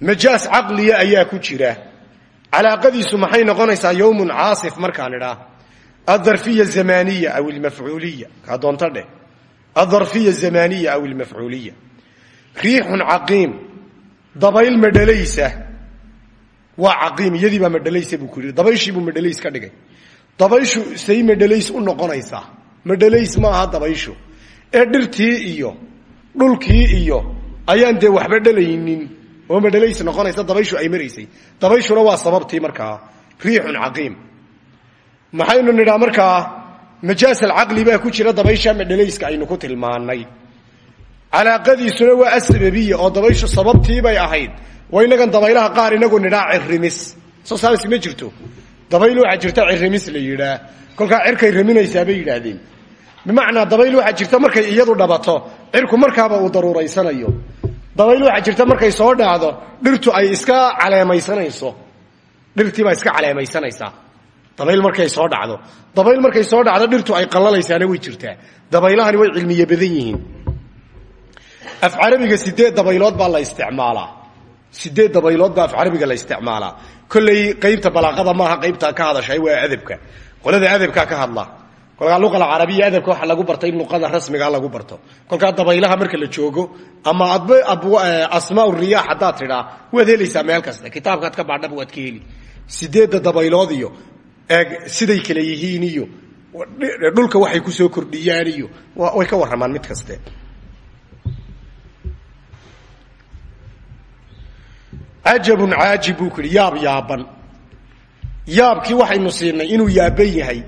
Majaas caqliya ayaa ku jira. Calaaqadiisu maxay noqonaysaa yowmun caasif markaan idhaa? Adarfiya zamaniya aw ilmafcuuliya? Kaa doonto dheh. Adarfiya zamaniya aw ilmafcuuliya. Riixun caqiim. Dabayl madhalaysa waa caqiim iyadiibaa madhalaysa buu ku yidhi dabayshiibuu madhalays ka dhigay dabayshu say madhalays u noqonaysaa madhalays ma aha dabayshu ee dhirtii iyo dhulkii iyo ayaan dee waxba dhalaynin oo madhalays noqonaysa dabayshu ay maraysay dabayshuna waa sababtii markaa riixun caqiim maxaynu nidhaa markaa majaas alcaqli baa ku jira dabaysha madhalayska aynu ku tilmaanay. Calaaqadiisuna waa asababiya oo dabayshu sababtiibay ahayd. waa inagan dabaylaha qaar inagu nidhaa cirimis soo saabis ma jirto. Dabayl waxaa jirta cirimis la yidhaa kolkaa cirkay raminaysaa bay yidhaahdeen. Bimacnaa dabayl waxaa jirta markay iyadu dhabato cirku markaaba uu daruuraysanayo. Dabayl waxaa jirta markay soo dhacdo dhirtu ay iska caleemaysanayso. Dhirtiibaa iska caleemaysanaysaa dabayl markay soo dhacdo. Dabayl markay soo dhacdo dhirtu ay qallalaysaana way jirtaa dabaylahani way cilmiye badan yihiin. Af carabiga sideed dabaylood baa la isticmaalaa sideed dabaylood baa carabiga la isticmaalaa kolley qaybta balaaqada maaha qaybta ka hadashay waa adabka. Qolada adabkaa ka hadla. Kolkaa luqa alcarabiya adabka waxaa lagu barta luqada rasmigaa lagu barto. Kolkaa dabaylaha marka la joogo ama asmaa riyaax haddaad tidhaa waad helaysaa meel kasta. Kitaabkaad ka baadhaba waad ka heli. Dabaylood iyo eeg siday kale yihiin iyo dhulka waxay ku soo kordhiyaan iyo way ka warramaan mid kaste cajabun caajib buu ku yidhi yaab yaaban. Yaabkii waxaynu siinay inuu yaaban yahay.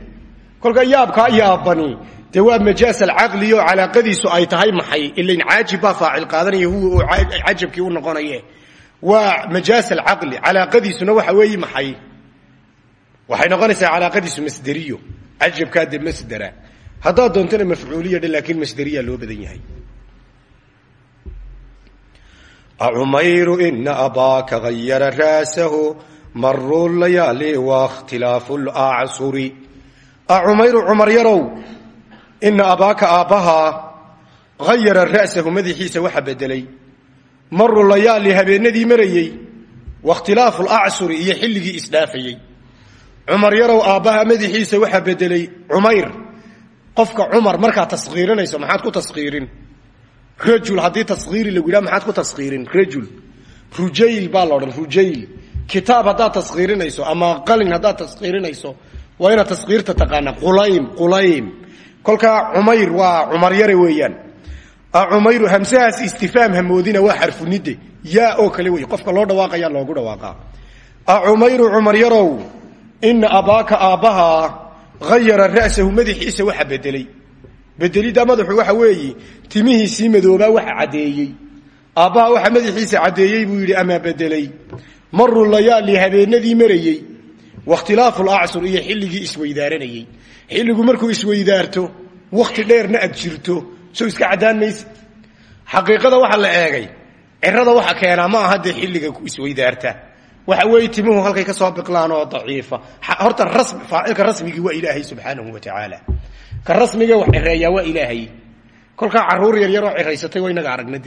Kolkaa yaabkaa yaabani dee waa majaas alcaqli oo calaaqadiisu ay tahay maxay? Ilain caajib baa faacil qaadanaya huwa oo cajabkii u noqonaye. Waa majaas alcaqli calaaqadiisuna waxa weeye maxay? Waxay noqonaysaa calaaqadiisu masderiyo. Cajabkaa dee masdera. Haddaad doontana mafcuuliya dhe laakiin masderiya loo badan yahay acumayru ina abaaka hayara raasahu maruu layaali wakhtilaafu lacsuri acumayru cumar yarow ina abaaka aabbahaa hayara ra'sahu madaxiisa waxa bedelay maru layaali habeenadii marayey wakhtilaafu lacsuri iyo xilligii isdhaafayey cumar yarow aabbaha madaxiisa waxa bedelay cumayr qofka cumar markaad taskiirinayso maxaad ku taskiirin rajul haddii taskiiri lagu yidhaha maxaad ku taskiirin rajul rujayl baa la odhan rujayl kitaab haddaad taskiirinayso ama qalin haddaad taskiirinayso waa inaad taskiirta taqaanaa qulaym qulaym. Kolkaa cumayr waa cumar yare weeyaan. Acumayru hamsahaas istifaam hamoodina waa xarfunide yaa oo kale wey qofka loo dhawaaqaya loogu dhawaaqaa acumayru cumar yarow ina abaaka aabbahaa hayara ra'sahu madaxiisa waxa bedelidda madaxu waxa weeye timihiisii madoobaa waxa caddeeyey. Aabbaha waxa madaxiisa caddeeyey buu yidhi amaa bedelay? Maru layaali habeenadii marayey. Wakhtilaafu lacsur iyo xilligii isweydaaranayey. Xilligu markuu isweydaarto wakhti dheerna aad jirto. Soo iska caddaan mayse. Xaqiiqada waxa la eegay cirada waxa keenaa ma aha dee xilliga isweydaarta waxa weeye timuhu halkay ka soo biqlaan oo daciifa horta faacilka rasmigii waa ilaahay subxaanahu wa tacaala. Ka rasmiga wax cireeyaa waa ilaahay. Kolkaa carruur yar yaroo ciraysatay waa inaga aragna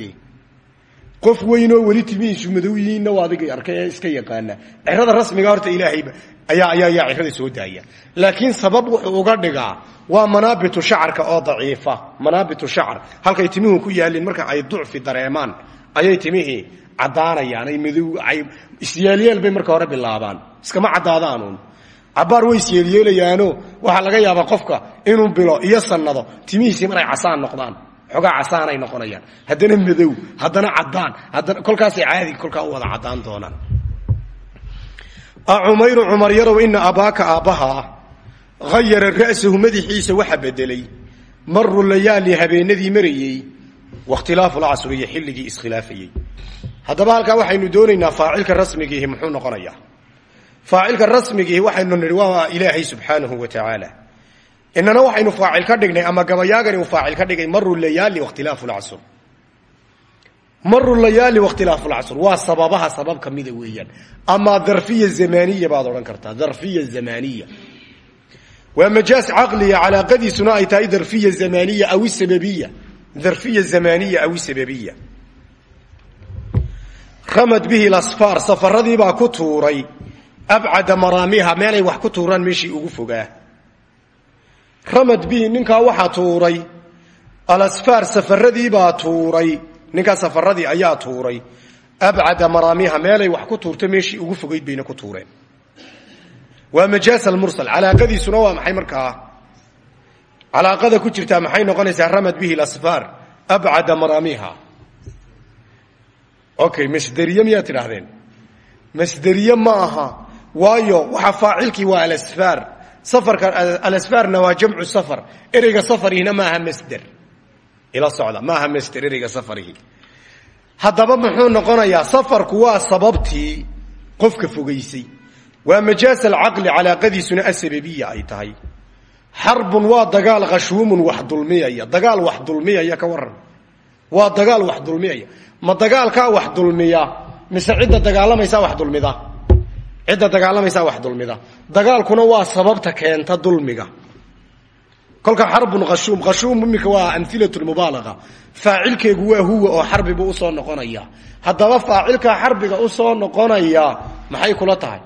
qof weynoo weli timihiisu madow waa adiga arkay iska yaqaana. Cirada rasmiga horta ilaahayba ayaa ayaa ayaa cirada soo daaya. Laakiin sabab wuxuu uga dhigaa waa manaabitu shacarka oo daciifa. Manaabitu shacar. Halkay timuhu ku yaalin marka ay ducfi dareemaan ayay timihii caddaanayaan ay madow isyeelyeel bay marka hore bilaabaan. Iskama caddaadaanuun cabaar way isyeelyeelayaano waxaa laga yaabaa qofka inuu bilo iyo sannado timihiisii maray casaan noqdaan xoogaa casaanay noqonayaan. Haddana madow haddana caddaan haddana kolkaasay caadi kolkaa u wada caddaan doonaan. A cumayru cumar yarow ina abaaka aabbahaa hayara ra'sahu madaxiisa waxa bedelay. Maru layaali habeenadii marayey wakhtilaafu xilligii iskhilaafayey haddaba halkaa waxaynu doonaynaa faacilka rasmigiihi muxuu noqonayaa faacilka rasmigiihi waxaynu nidhi waa ilaahay subxaanahu wa tacaala inana waxaynu faacil ka dhignay ama gabayaagani uu faacil ka dhigay maru layaali wakhtilaafu lcasr maru layaali wakhtilaafu lcasr waa sababaha sabab kamida weeyaan. Ama darfiya zamaniya baad odhan kartaa darfiya zamaniya waa majaas caqliya calaaqadiisuna ay tahay darfiya zamaniya aw sababiya. Darfiya zamaniya aw sababiya ramad bihi lasfaar safaradiibaa ku tuuray abcada maraamiha meelay wax ku tuuraan meeshii ugu fogaa ramad bihi ninkaa waxaa tuuray alasfaar safaradiibaa tuuray ninkaa safaradii ayaa tuuray abcada maraamiha meelay wax ku tuurta meeshii ugu fogayd bayna ku tuureen waa majaas almursal calaaqadiisuna waa maxay markaa calaaqada ku jirtaa maxay noqonaysaa ramad okay masderiye miyaa tidhaahdeen? Masderiye ma aha. Waayo waxa faacilkii waa alasfaar. Safarka alasfaarna waa jamcu safar. Ereyga safarihina maaha masder ila socda maaha masder ereyga safarihi. Haddaba muxuu noqonayaa safarku waa sababtii qofka fogaysay waa majaas alcaqli calaaqadiisuna asababiya ay tahay. Xarbun waa dagaal khashuumun wax dulmiyaya. Dagaal wax dulmiyaya ka waran waa dagaal wax ma dagaalkaa wax dulmiya mise cidda dagaalamaysaa wax dulmida? Cidda dagaalamaysaa wax dulmida. Dagaalkuna waa sababta keenta dulmiga. Kolka xarbun khashuum khashuum imika waa amilatu mubaalaga faacilkeegu waa huwa oo xarbibu u soo noqonaya. Haddaba faacilkaa xarbiga u soo noqonaya maxay kula tahay?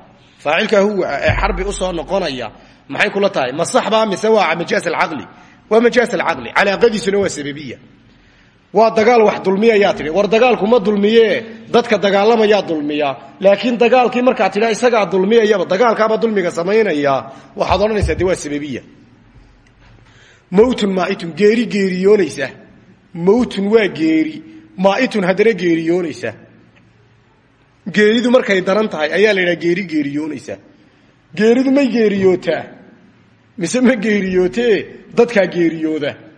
Faacilkaa huwa ee xarbi u soo noqonaya maxay kula tahay? Ma mise waa majaas alcaqli. Waa majaas alcaqli. Calaaqadiisuna waa sababiya waa dagaal wax dulmiyayaa tidhi. War dagaalku ma dulmiye dadka dagaalamayaa dulmiya. Laakiin dagaalkii markaa tidha isagaa dulmiyayaba dagaalkaaba dulmiga samaynaya waxaad odhanaysaa de waa sababiya. Maaitun geeri geeriyoonaysa. Mawtun waa geeri. Maaitun haddana geeriyoonaysa. Geeridu markay daran tahay ayaa la yidhaha geeri geeriyoonaysa. Geeridu may geeriyootaa. Mise ma geeriyootee dadkaa geeriyooda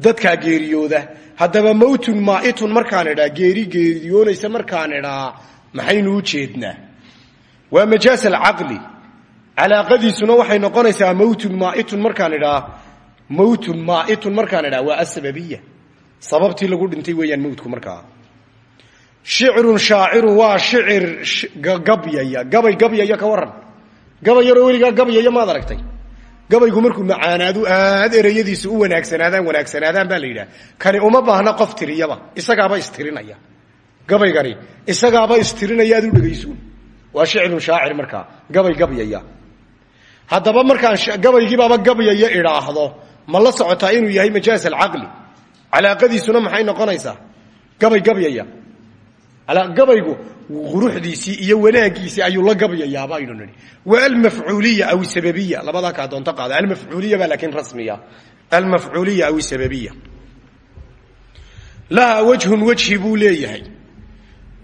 dadkaa geeriyooda. Haddaba mawtun maaitun markaan idhaa geeri geeriyoonaysa markaan idhaa maxaynu u jeednaa? Waa majaas alcaqli. Calaaqadiisuna waxay noqonaysaa mawtun maaitun markaan idhaa mawtun maaitun markaan idhaa waa asababiya sababtii lagu dhintay weeyaan mawtku markaa. Shicrun shaacirun waa shicir gabyaya gabay gabyaya ka waran. Gabay yaroo weligaa gabyaya maad gabaygu markuu macaanaadu aad ereyadiisu u wanaagsanaadaan wanaagsanaadaan baa la yidhaha. Kani uma baahna qof tiriyaba isagaaba istirinaya. Gabaygani isagaaba istirinaya aad u dhegaysuun. Waa shicrun shaacir markaa gabay gabyaya haddaba markaan gabaygiibaaba gabyaya idhaahdo ma la socotaa inuu yahay majaas alcaqli. Calaaqadiisuna maxay noqonaysaa? Gabay gabyaya gabaygu quruxdiisii iyo wanaagiisii ayuu la gabyayaaba aynu nihi waa almafcuuliya aw sababiya labadaa kaa doonto qaada. Almafcuuliya baa laakiin rasmiya. Almafcuuliya aw sababiya laha wajhun wejhi buu leeyahay.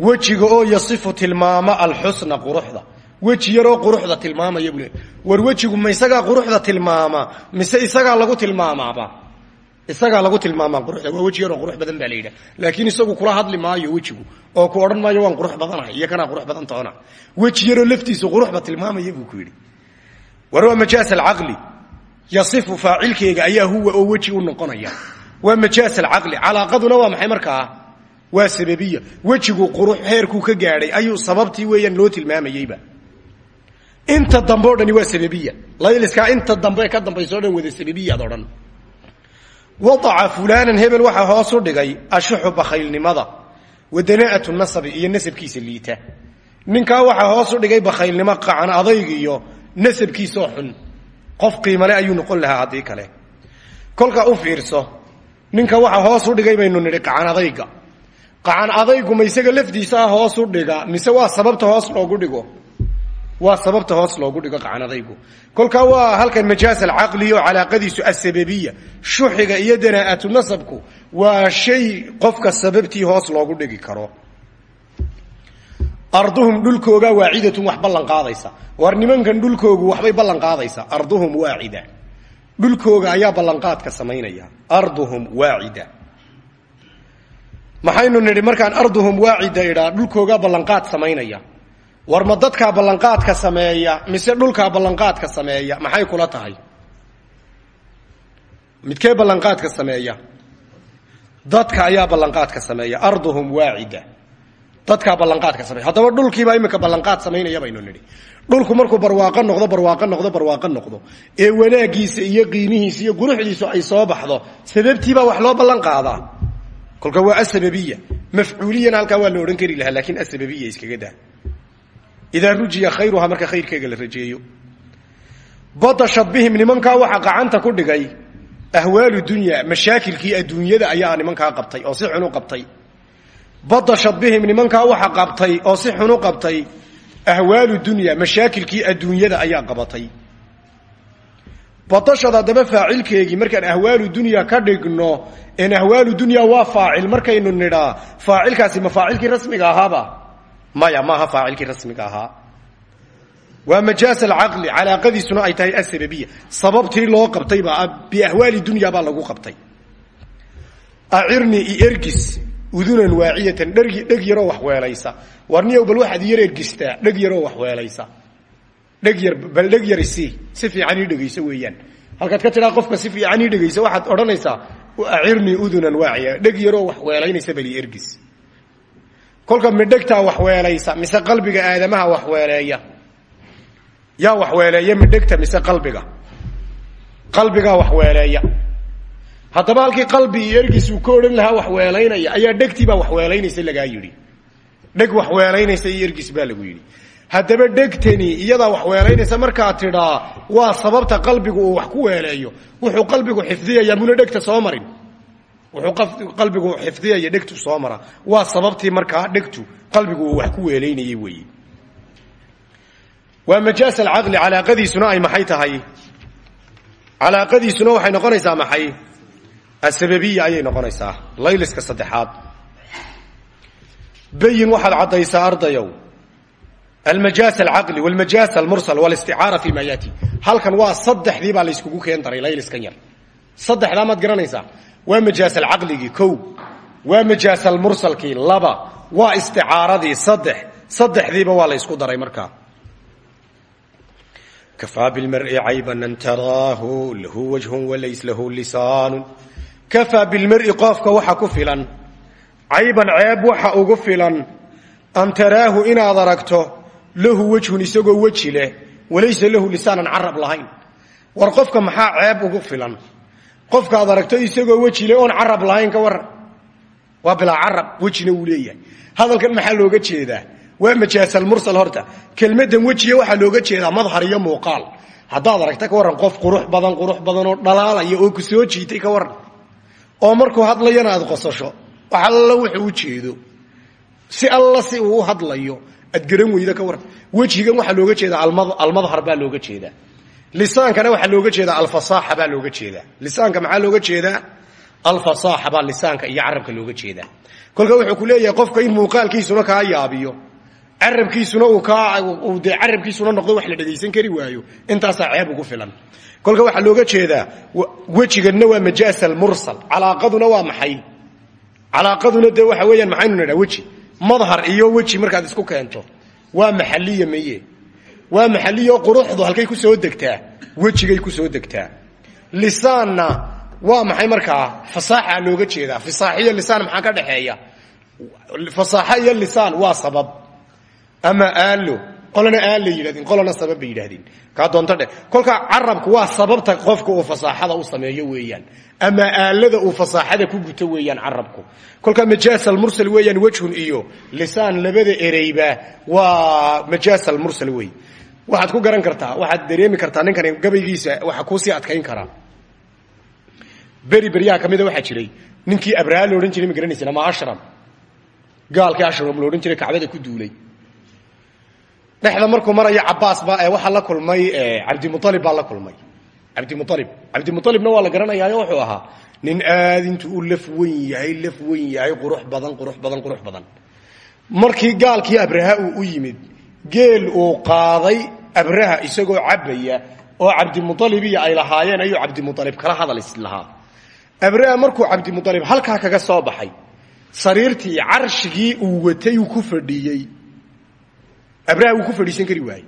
Wejiga oo yasifu tilmaama alxusna quruxda. Weji yaroo quruxda tilmaamaya buu leeyahy war wejigu ma isagaa quruxda tilmaama mise isagaa lagu tilmaamaaba isagaa lagu tilmaamaa quruxda waa weji yaroo qurux badan baa la yidhaha laakiin isagu kula hadli maayo wejigu oo ku odhan maayo waan qurux badanahay iyo kanaa qurux badan toona. Weji yaroo laftiisu quruxba tilmaamaya buu ku yidhi. War waa majaas alcaqli. Yasifu faacilkeega ayaa huwa oo weji u noqonaya. Waa majaas alcaqli. Calaaqaduna waa maxay markaa? Waa sababiya. Wejigu qurux heerkuu ka gaadhay ayuu sababtii weeyaan loo tilmaamayeyba. Inta dambe o dhani waa sababiya. Layliskaa inta dambe ka dambayso o dhan wada sababiyaad odhan wadaca fulaanan hebel waxaa hoos u dhigay ashuxu bakhaylnimada wadana'atu nasabi iyo nasabkiisa liita. Ninkaa waxaa hoos u dhigay bakhaylnimo qacan adayg iyo nasabkiisoo xun. Qof qiimale ayuu noqon lahaa haddii kale. Kolkaa u fiirso ninka waxaa hoos u dhigay baynu nidhi qacan adayga. Qacan adaygu ma isaga lafdiisaa hoos u dhiga mise waa sababta hoos loogu dhigo waa sababta hoos loogu dhigo qacanadaygu. Kolkaa waa halkan majaas alcaqli oo calaaqadiisu asababiya shuxiga iyo danaa'atu nasabku waa shay qofka sababtii hoos loogu dhigi karo. Arduhum dhulkooga waacidatun wax ballan qaadaysa. War nimankan dhulkoogu waxbay ballan qaadaysa. Arduhum waacida. Dhulkooga ayaa ballanqaadka samaynaya. Arduhum waacida. Maxaynu nidhi markaan arduhum waacida idhaa dhulkoogaa ballanqaad samaynaya war ma dadkaa sameeya mise dhulkaa ballanqaadka sameeya maxay kula tahay? Midkee ballanqaadka sameeya? Dadka ayaa ballanqaadka sameeya arduhum waacida. Dadkaa ballanqaadka sameeya. Haddaba dhulkiibaa imika ballanqaad samaynaya baynu nidhi. Dhulku markuu barwaaqo noqdo barwaaqo noqdo barwaaqo noqdo. Ee wanaagiisa iyo qiimihiisa iyo quruxdiisu ay soo baxdo sababtiibaa wax loo ballan qaadaa kolka waa asababiya. Mafcuuliyana halkaa waa la odhan kari lahaa laakiin asababiya iskaga daa idaa rujiya khayruhaa marka khayrkeega la rajeeyo badashad bihim nimankaa waxaa gacanta ku dhigay ahwaalu dunya mashaakilkii adduunyada ayaa nimankaa qabtay oo si xun u qabtay badashad bihim nimankaa waxa qabtay oo si xun u qabtay ahwaalu dunya mashaakilkii adduunyada ayaa qabatay badashad haddaba faacilkeegii markaan ahwaalu dunya ka dhigno en ahwaalu dunya waa faacil markaynu nidhaa faacilkaasi ma faacilkii rasmiga ahaaba maya maaha faacilkii rasmiga ahaa. Waa majaas alcaqli calaaqadiisuna ay tahay asababiya sababtii loo qabtayba biahwaali dunya baa lagu qabtay. Acirni i udunan waaciyatan dhg dheg yaroo wax weelaysa. Warniyow bal waxaad yar ergistaa dheg yaroo wax weelaysa. Dheg yar bal dheg yar isi si fiican ii dhegayso weeyaan. Halkaad ka tidhaa qofka si fiican ii dhegayso waxaad odhanaysaa acirni udunan waaciya dheg yaroo wax weelaynaysa bal i kolka midhegtaa wax weelaysa mise qalbiga aadamaha wax weeleeya. Yaa wax weeleeya midhegta mise qalbiga? Qalbigaa wax weeleeya. Haddaba halkii qalbi iyo ergiis uu ka odhan lahaa wax weelaynaya ayaa dhegtiibaa wax weelaynaysa lagaa yidhi. Dheg wax weelaynaysa iyo ergiis baa lagu yidhi. Haddaba dhegtani iyadaa wax weelaynaysa markaad tidhaa waa sababta qalbigu uu wax ku weeleeyo. Wuxuu qalbigu xifdiyayaa muna dhegta soo marin wuxuu qalbigu xifdiyaya dhegtu soo mara. Waa sababtii markaa dhegtu qalbigu uu wax ku weelaynayay weeye. Waa majaas alcaqli calaaqadiisuna ay maxay tahay? Calaaqadiisuna waxay noqonaysaa maxay? Asababiya ayay noqonaysaa layliska saddexaad. Bayin waxaad caddaysaa ardayow. Almajaas alcaqli walmajaas almursal walisticaara fi ma yaati. Halkan waa saddexdii baa layskugu keen daray layliskan yar. Saddexdaa maad garanaysaa waa majaas alcaqligii kow. Waa majaas almursalkii laba. Waa isticaaradii saddex. Saddexdiiba waa la ysku daray markaa. Kafaa bilmari cayban an taraahu lahu wajhun walays lahu lisaanu kafaa bilmari qofka waxa ku filan. Cayban ceeb waxa ugu filan. An taraahu inaad aragto lahu wejhun isagoo weji leh walaysa lahu lisaanan carab lahayn. War qofka maxaa ceeb ugu filan qofkaad aragto isagoo weji leh oon carab lahayn ka waran waa bilaa carab wejina wuu leeyahay. Hadalkan maxaa looga jeedaa? Waa majaasalmursal horta. Kelmadan wejiga waxaa looga jeedaa madhar iyo muuqaal. Haddaad aragta ka warran qof qurux badan qurux badan oo dhalaalaya oo ku soo jiitay ka warran. Oo markuu hadlayana aad qosasho wax alla wuxuu jeedo. Si alla si uu hadlayo aad garan ka warran. Wejigan waxaa looga jeedaa almadhar baa looga jeedaa lisaankana waxaa looga jeedaa alfasaaxa baa looga jeedaa lisaanka maxaa looga jeedaa alfasaaxa baa lisaanka iyo carabka looga jeedaa kolka wuxuu ku leeyahay qofka in muuqaalkiisuna kaa yaabiyo. Carabkiisuna uu dee carabkiisuna noqdo wax la dhegaysan kari waayo. Intaasaa ceeb ugu filan. Kolka waxaa looga jeedaa wejiganna waa majaas almursal calaaqaduna waa maxay? Calaaqaduna dee waxa weeyaan maxaynu nidhaa weji. Madhar iyo weji markaad isku keento. Waa maxaliya maye waa maxaliyo quruxdu halkay ku soo degtaa? Wejigay ku soo degtaa? Lisaanna waa maxay markaa? Fasaaxa looga jeedaa. Fasaaxiyo lisaan maxaa ka dhexeeya? Fasaaxa iyo lisaan waa sabab. Ama aalo qolana aal la yidhahdeen qolana sabab bay yidhahdeen kaa doonto dheh kolka carabku waa sababta qofka uu fasaaxada u sameeyo weeyaan. Ama aalada uu fasaaxada ku guto weeyaan carabku. Kolka majaas almursal weeyaan wejhun iyo lisaan labada ereyba waa majaas almursal wey. Waxaad ku garan kartaa waxaad dareemi kartaa ninkan gabaygiisa waxa kuusii adkayn karaa beri beryaha ka mida waxaa jiray ninkii abraha la odhan jiray ma garanaysin ama ashram gaalkii ashram la odhan jiray kacbada ku duulay dhexda markuu maraya cabaas baa waxaa la kulmay cabdimualib baa la kulmay. Cabdimualib cabdimualibna waa la garanayaayo wuxuu ahaa nin aad intuu u laf wen yahay laf wen yahay qurux badan qurux badan qurux badan. Markii gaalkii abraha uu u yimid geel uu qaaday abraha isagoo cabaya oo cabdimualibiya ay lahaayeen ayuu cabdimualib kala hadal islahaa abraha markuu cabdimualib halkaa kaga soo baxay sariirtii carshigii uu watay uu ku fadhiyey abraha wuu ku fadhiisan kari waaye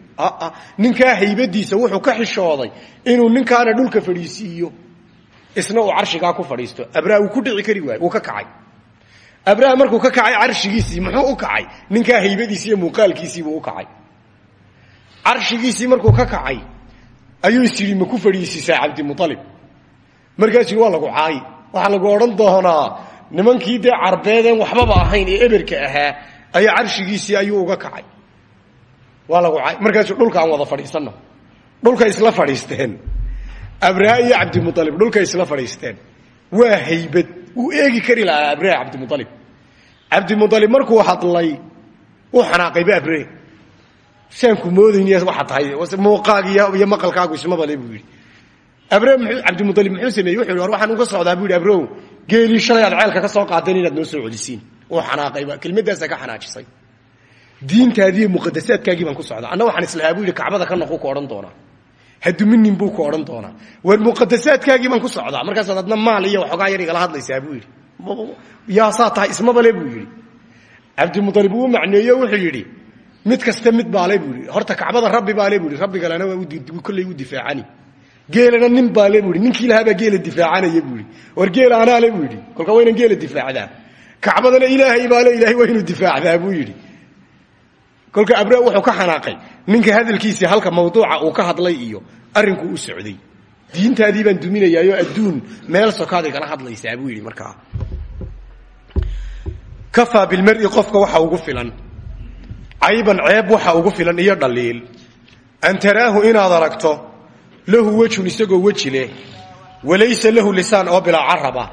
ninkaa haybadiisa wuxuu ka xishooday inuu ninkaana dhulka fadhiisiiyo. Isna uu carshigaa ku fadhiisto. Abraha wuu ku dhici kari waaye wuu ka kacay. Abraha markuu ka kacay carshigiisii muxuu u kacay? Ninkaa haybadiisi iyo muuqaalkiisiibuu u kacay. Carshigiisii markuu ka kacay ayuu is yidhi maku fadhiisiisaa cabdimualib markaasuu waa lagu caayi. Waxaa lagu odhan doonaa. Nimankii dee carbeedeen waxbaba ahayn ee eberka ahaa ayaa carshigiisii ayuu uga kacay waa lagu caay markaasuu dhulka aan wada fadhiisanno. Dhulkay isla fadhiisteen. Abraha iyo cabdimualib dhulkay isla fadhiisteen. Waa haybad. Wuu eegi kari lahaa abraha cabdimualib cabdimualib markuu hadlay u xanaaqayba abrahe saanku moodayn waxaa tahay muuqaagi iyo maqalkaagu ismabale buu yidhi. Abre muu cabdimualib muxuu sameeyey wuxu waxaan uga socdaa bu yidhi abrow shalay aad ceelka ka soo qaadeen inaad noo soo celisiin uu xanaaqayba kelmadaasaa ka xanaajisay diintaadiiyo muqadasaadkaagii baan ku socdaa. Anna waxaan islahaa bu yidhi kacbada ka noqu ku odhan doonaa. Haduminin buu ku odhan doonaa. War muqadasaadkaagii baan ku socdaa. Markaasaad adna maal iyo waxoogaa yar igala hadlaysaa buu yidhi. Yaasaa tahay ismabale buu yidhi. Cabdimualib uu macneeyo wuxuu yidhi mid kasta mid baale buu yidhi. Horta kacbada rabbi baale buu yidhi. Rabbigalena waa kolley u difaacani. Geelana nin baale buu yidhi. Ninkii lahaabaa geela difaacanaya buu yidhi. War geela anaale buu yidhi. Kolka waa ynan geela difaacdaa. Kacbadana ilaahay baale ilaahay waa inuu difaacdaa buu yidhi kolka abra wuxuu ka xanaaqay. Ninka hadalkiisii halka mawduuca uu ka hadlay iyo arrinkuu u socday. Diintaadii baan duminayaayoo adduun meel sokaad igala hadlaysaa buu yidhi markaa. Kafaa bilmari qofka waxa ugu filan. Cayban ceeb waxa ugu filan iyo dhaliil. An taraahu inaad aragto lahu wejhun isagoo weji walaysa lahu lisaan oo bilaa caraba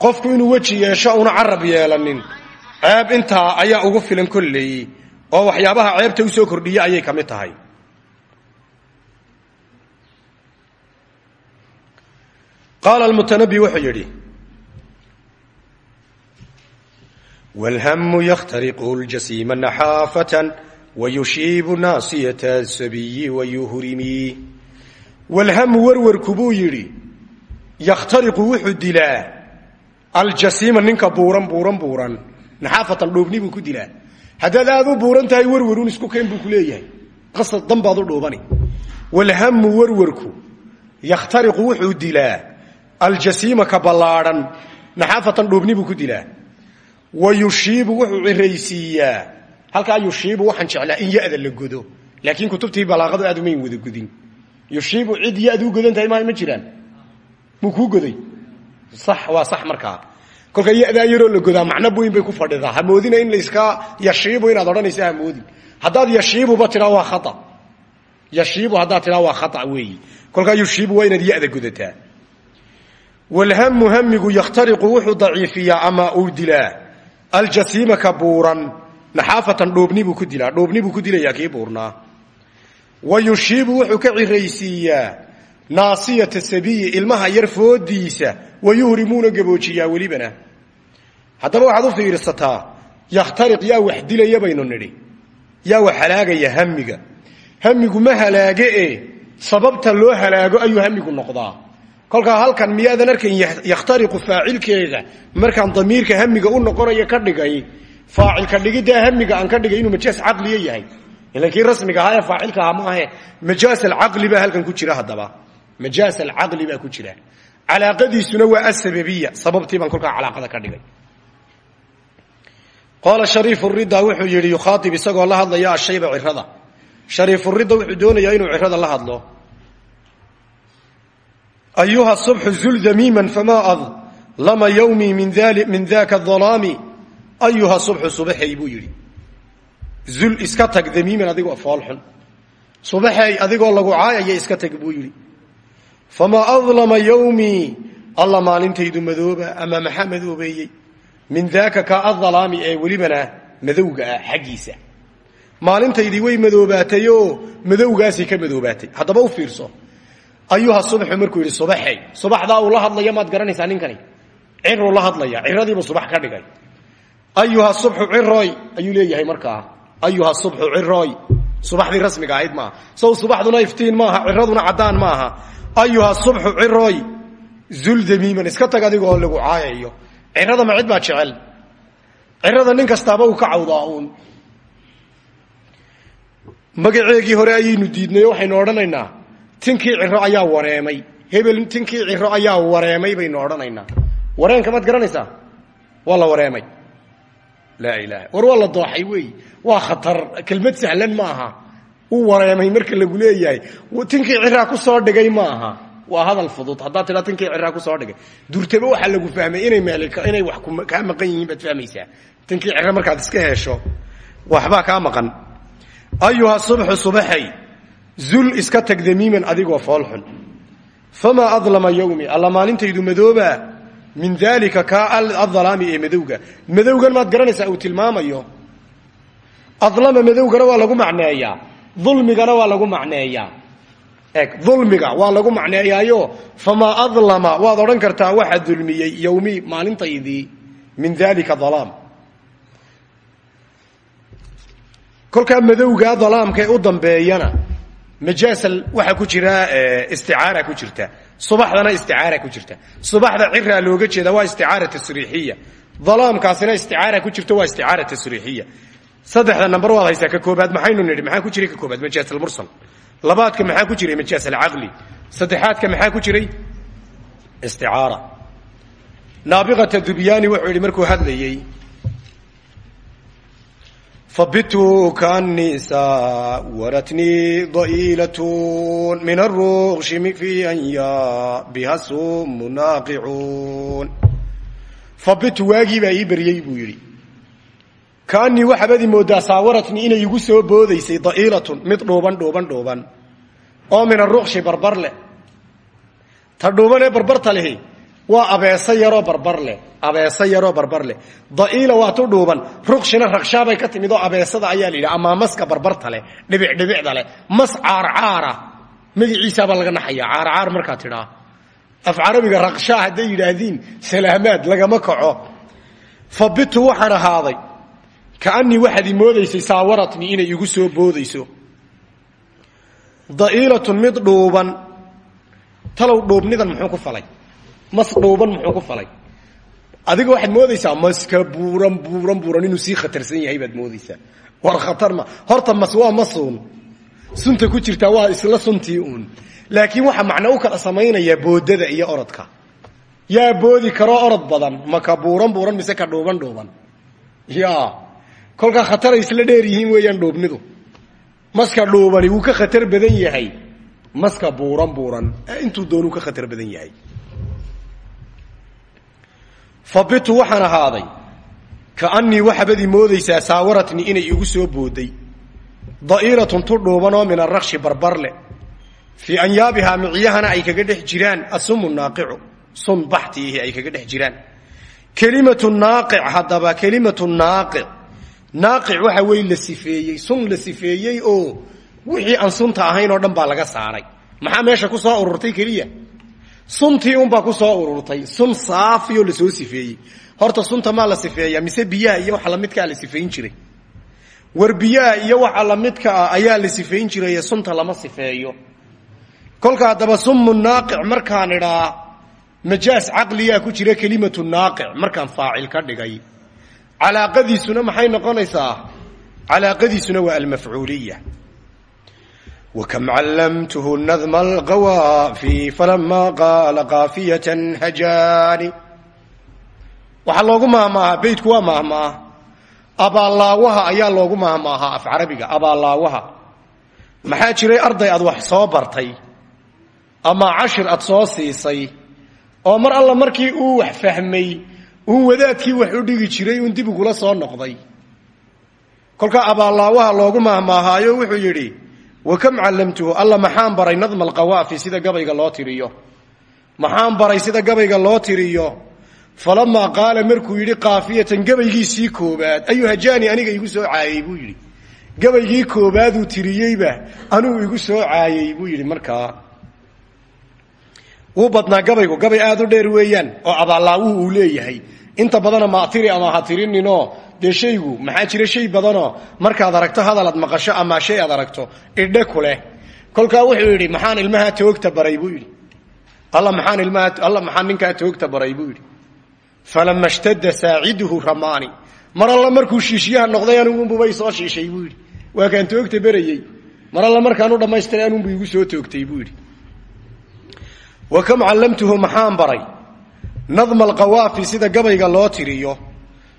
qofku inuu weji yeesho una carab yeelanin. Ceeb intaa ayaa ugu filan kolley oo waxyaabaha ceebta u soo kordhiya ayay ka mid tahay. Qaala almutanabi wuxuu yidhi wاlhamu yakhtariqu ljasiima naxaafatan wayushiibu naasiyata sabiyi wayuhrimi wاlhamu warwarku buu yidhi yakhtariqu wuxuu dilaa aljasiima ninka buuran buuran buuran. Naxaafatan dhuubni buu ku dilaa haddaad aad u buuran tahay warwarun isku keen buu ku leeyahay. Qasad dan baad u dhuubani walhamu warwarku yakhtariqu wuxuu dilaa aljasiima ka ballaadhan naxaafatan dhuubni buu ku dilaa. Wa yushiibu wuxuu ciraysiiyaa. Halkaa yushiibu waxaan jeclaa in yada la godo. Laakiin kutubtii balaaqadu aad umayn wada godin. Yushiibu cid yad u godan ma jiraan. Muu kuu goday. Sax waa sax markaa kolka yadaa yaroo la godaa macno weyn bay ku fadhidaa. Hamoodina in laska yashiibu inaad odhanaysa hamoodin haddaad yashiibuba tiraa waa khaa yashiibu haddaad tiraa waa khaa weeyi. Kolkaa yushiibu waa inaad yada godataa. Walhamu hamigu yakhtariqu wuxuu daciifiyaa ama uu dilaa. Aljasiima ka buuran naxaafatan dhoobni buu ku dilaa. Dhoobni buu ku dilayaa kii buurnaa. Wa yushiibu ka ciraysiiyaa naasiyata sabiyi ilmaha yar foodiisa. Wayuhrimuuna gaboojiyaa welibana haddaba waxaad u fiirsataa yakhtariq yaa wax dilaya baynu nidhi. Yaa wax halaagaya hamiga hamigu ma halaage e sababta loo halaago ayuu hamigu noqdaa. Kolkaa halkan miyaadan arkan yakhtariqu faacilkeeda markaan damiirka hamiga u noqonayo ka dhigay faacilka dhigiddaa hamiga aan ka dhigay inuu majaas caqliya yahay. Ilan rasmiga ahaa ee faacilka aha maahe majaas alcaqli halkan ku jira haddaba. Majaas alcaqli baa ku jira. Calaaqadiisuna waa asababiya sababtii baan kolkaa calaaqada ka dhigay qaala shariifu rida wuxuu yidhi yukhaaib isagoo la hadlaya ashayba cirada shariifurida wuxuu doonayaa inuu cirada la hadlo. Ayuha subxu zul damiiman famaa adlama yawmii min daka alaami ayuha subxu subaxey buu yidhi. Zul iska tag damiiman adigoo foolxun subaxey adigoo lagu caayaya iska tag buu yidhi. Adlama yowmii alla maalintaydu madooba ama maxaa madoobeeyey min daaka ka adalaami ee welibana madowga ah xaggiisa. Maalintaydii way madoobaatayoo madowgaasay ka madoobaatay. Haddaba u fiirso. Ayuha subxu markuu yidhi subaxey subaxdaa uu la hadlaya maad garanaysaa ninkani? Ciruu la hadlaya ciradiibuu subax ka dhigay. Ayuha subxu ciroy ayuu leeyahay markaa. Ayuha subxu ciroy subaxdii rasmiga ahayd maaha. Sow subaxduna iftiin maaha ciraduna caddaan maaha. Ayuha subxu ciroy zuldamiiman iska tag lagu caayayo cirada ma cid baa jecel. Cirada nin kastaaba uu ka cawdaa uun. Magaceegii hore ayaynu diidnay oo waxaynu odhanaynaa tinkii ciro ayaa wareemay. Hebel tinkii ciro ayaa wareemay baynu odhanaynaa. Wareenka maad garanaysaa? Waa la wareemay. Laa ilaha war waa la dooxay wey. Waa khatar. Kelmad sahlan ma aha. U wareemay marka lagu leeyahay. Tinkii ciraa ku soo dhigay ma aha waa hadal fudud. Haddaad tidhaa tinkii ciraa ku soo dhigay. Durtaba waxaa lagu fahmay inay meel inay wax kaa maqan yihiin baad fahmaysaa. Tinkii cira markaad iska hesho waxbaa kaa maqan. Ayuha subxu subaxay zul iska tag damiiman adigoo foolxun famaa adlama yowmi alla maalintaydu madooba min daalika kaa adalaami ee madowga. Madowgan maad garanaysaa uu tilmaamayo. Adlama madowgana waa lagu macneeyaa. Dulmigana waa lagu macneeyaa eg dulmiga waa lagu macneeyaayo famaa adlama waad odhan kartaa waxaa dulmiyey yowmi maalintaydii min daalika dalaam. Kolkaa madowgaa dalaamka ee u dambeeyana majaasal waxaa ku jira isticaara ku jirta. Subaxdana isticaara ku jirta. Subaxda ciraa looga jeeda waa isticaara tasriixiya. Dalaamkaasina isticaara ku jirta waa isticaara tasriixiya. Saddexda namber waad haysaa ka koobaad maxaynu nidhi? Maxaa ku jiray ka koobaad majaas almursal labaadka maxaa ku jiray majaas alcaqli? Saddexaadka maxaa ku jiray? Isticaara. Naabiqata dubyaani wuxuu yidhi markuu hadlayey fabitu kaanii saawaratnii da'iilatun min aruqshi fi anya biha sumu fabitu waagii baa buu yidhi kaanii waxaabad ii mooddaa saawaratnii inay igu soo boodaysay da'iilatun mid dhuuban dhuuban dhuuban. Oo min aruqshi barbar ta dhuuban barbarta lehi waa abeeso yaroo barbar leh abeeso yaroo barbar waa tu dhuuban ruqshina rakshaabay ka timid oo ayaa la yidhi maska barbarta leh dhibicdhibicda leh mas caarcaara. Magiciisaabaa laga naxaya caarcaar markaad tidhaa. Af carabiga rakshaa hadday yidhaahdiin salaamaad lagama kaco. Fa bitu waxaan ahaaday kaanii waxaad i moodaysay saawaratnii inay igu soo boodayso. Da'iilatun mid dhuuban. Talow dhuubnidan muxuu ku falay. Mas dhuuban muxuu ku falay. Adiga waxaad moodaysaa maska buuran buuran buuran inuu sii khatarsan yahay baad moodaysaa. War khatar ma. Horta mas waa masuun sunta ku jirtaa waa isla suntii uun. Laakiin waxaa macno u kala samaynayaa boodada iyo orodka. Yaa boodi karoo orod badan. Maka ya kolkaa khataray isla dheer yihiin weeyaan dhuubnidu maska dhuubani wuu ka khatar badan yahay. Maska buuran buuran intuu doonuu ka khatar badan yahay. Fabitu waxaan ahaaday kaanii waxaabad i moodaysaa saawaratnii inay igu soo booday da'iiratun tu dhuuban min arakshi barbarle fii anyaabihaa miciyahana ay kaga dhex jiraan asumu naaqicu. Sun baxtiihi ay kaga dhex jiraan. Kelimatu naaqic haddaba kelimatu naaqic naaqic waxa wey la sifeeyey sun la sifeeyey oo wixii aan sunta ahayn oo dhan baa laga saaray. Maxaa meesha ku soo ururtay keliya? Suntii unbaa ku soo ururtay. Sun saafiyoo la soo sifeeyey. Horta sunta maa la sifeeya mise biyaha iyo waxa lamidkaa la sifeyn jiray? War biyaha iyo waxa lamidka ah ayaa la sifeyn jiraye sunta lama sifeeyo. Kolka haddaba sumu naaqic markaan idhaa majaas caqliyaa ku jira kelimatu naaqic. Markaan faacil ka dhigay calaaqadiisuna maxay noqonaysaa? Calaaqadiisuna waa almafcuuliya. Wakam callamtuhu nadma alqawaafi falamaa qaala qaafiyatan hajaani. Waxaa loogu mahmaahaa beydku waa mahmaaha. Abaallaawaha ayaa loogu mahmaahaa af carabiga abaallaawaha maxaa jiray arday aad wax soo bartay? Ama cashir aad soo siisay? Oo mar alla markii uu wax fahmay uun wadaadkii wax u dhigi jiray uun dib ugula soo noqday. Kolkaa abaallaawaha loogu maahmaahaayo wuxuu yidhi wakam callamtuhu? Alla maxaan baray nadma alqawaafi sida gabayga loo tiriyo? Maxaan baray sida gabayga loo tiriyo? Falamaa qaala markuu yidhi kaafiyatan gabaygiisii koobaad ayuu hajaani aniga igu soo caayey buu yidhi. Gabaygii koobaaduu tiriyeyba anuu igu soo caayey buu yidhi markaa. Wuu badnaa gabaygu gabay aad u dheer weeyaan oo abaalaawuhu uu leeyahay inta badana maatiri ama ha tirininoo dee shaygu maxaa jira shay badanoo markaad aragto hadal aad maqasho ama shay aad aragto idhe ku leh. Kolkaa wuxuu yidhi maxaan ilmaha toogta baray? buu yidhi. Alla maxaan ilmaha alla maxaan ninkaa toogta baray? buu yidhi. Falama shtada saaciduhu ramaani. Mar alla markuu shiishiyaha noqday anugunbuba isoo shiishay buu yidhi. Waa kaan toogta berayey mar alla markaan u dhammaystiray anunbu igu soo toogtay buu yidhi. Wa kam callamtuhu maxaan baray nadma alqawaafi sida gabayga loo tiriyo.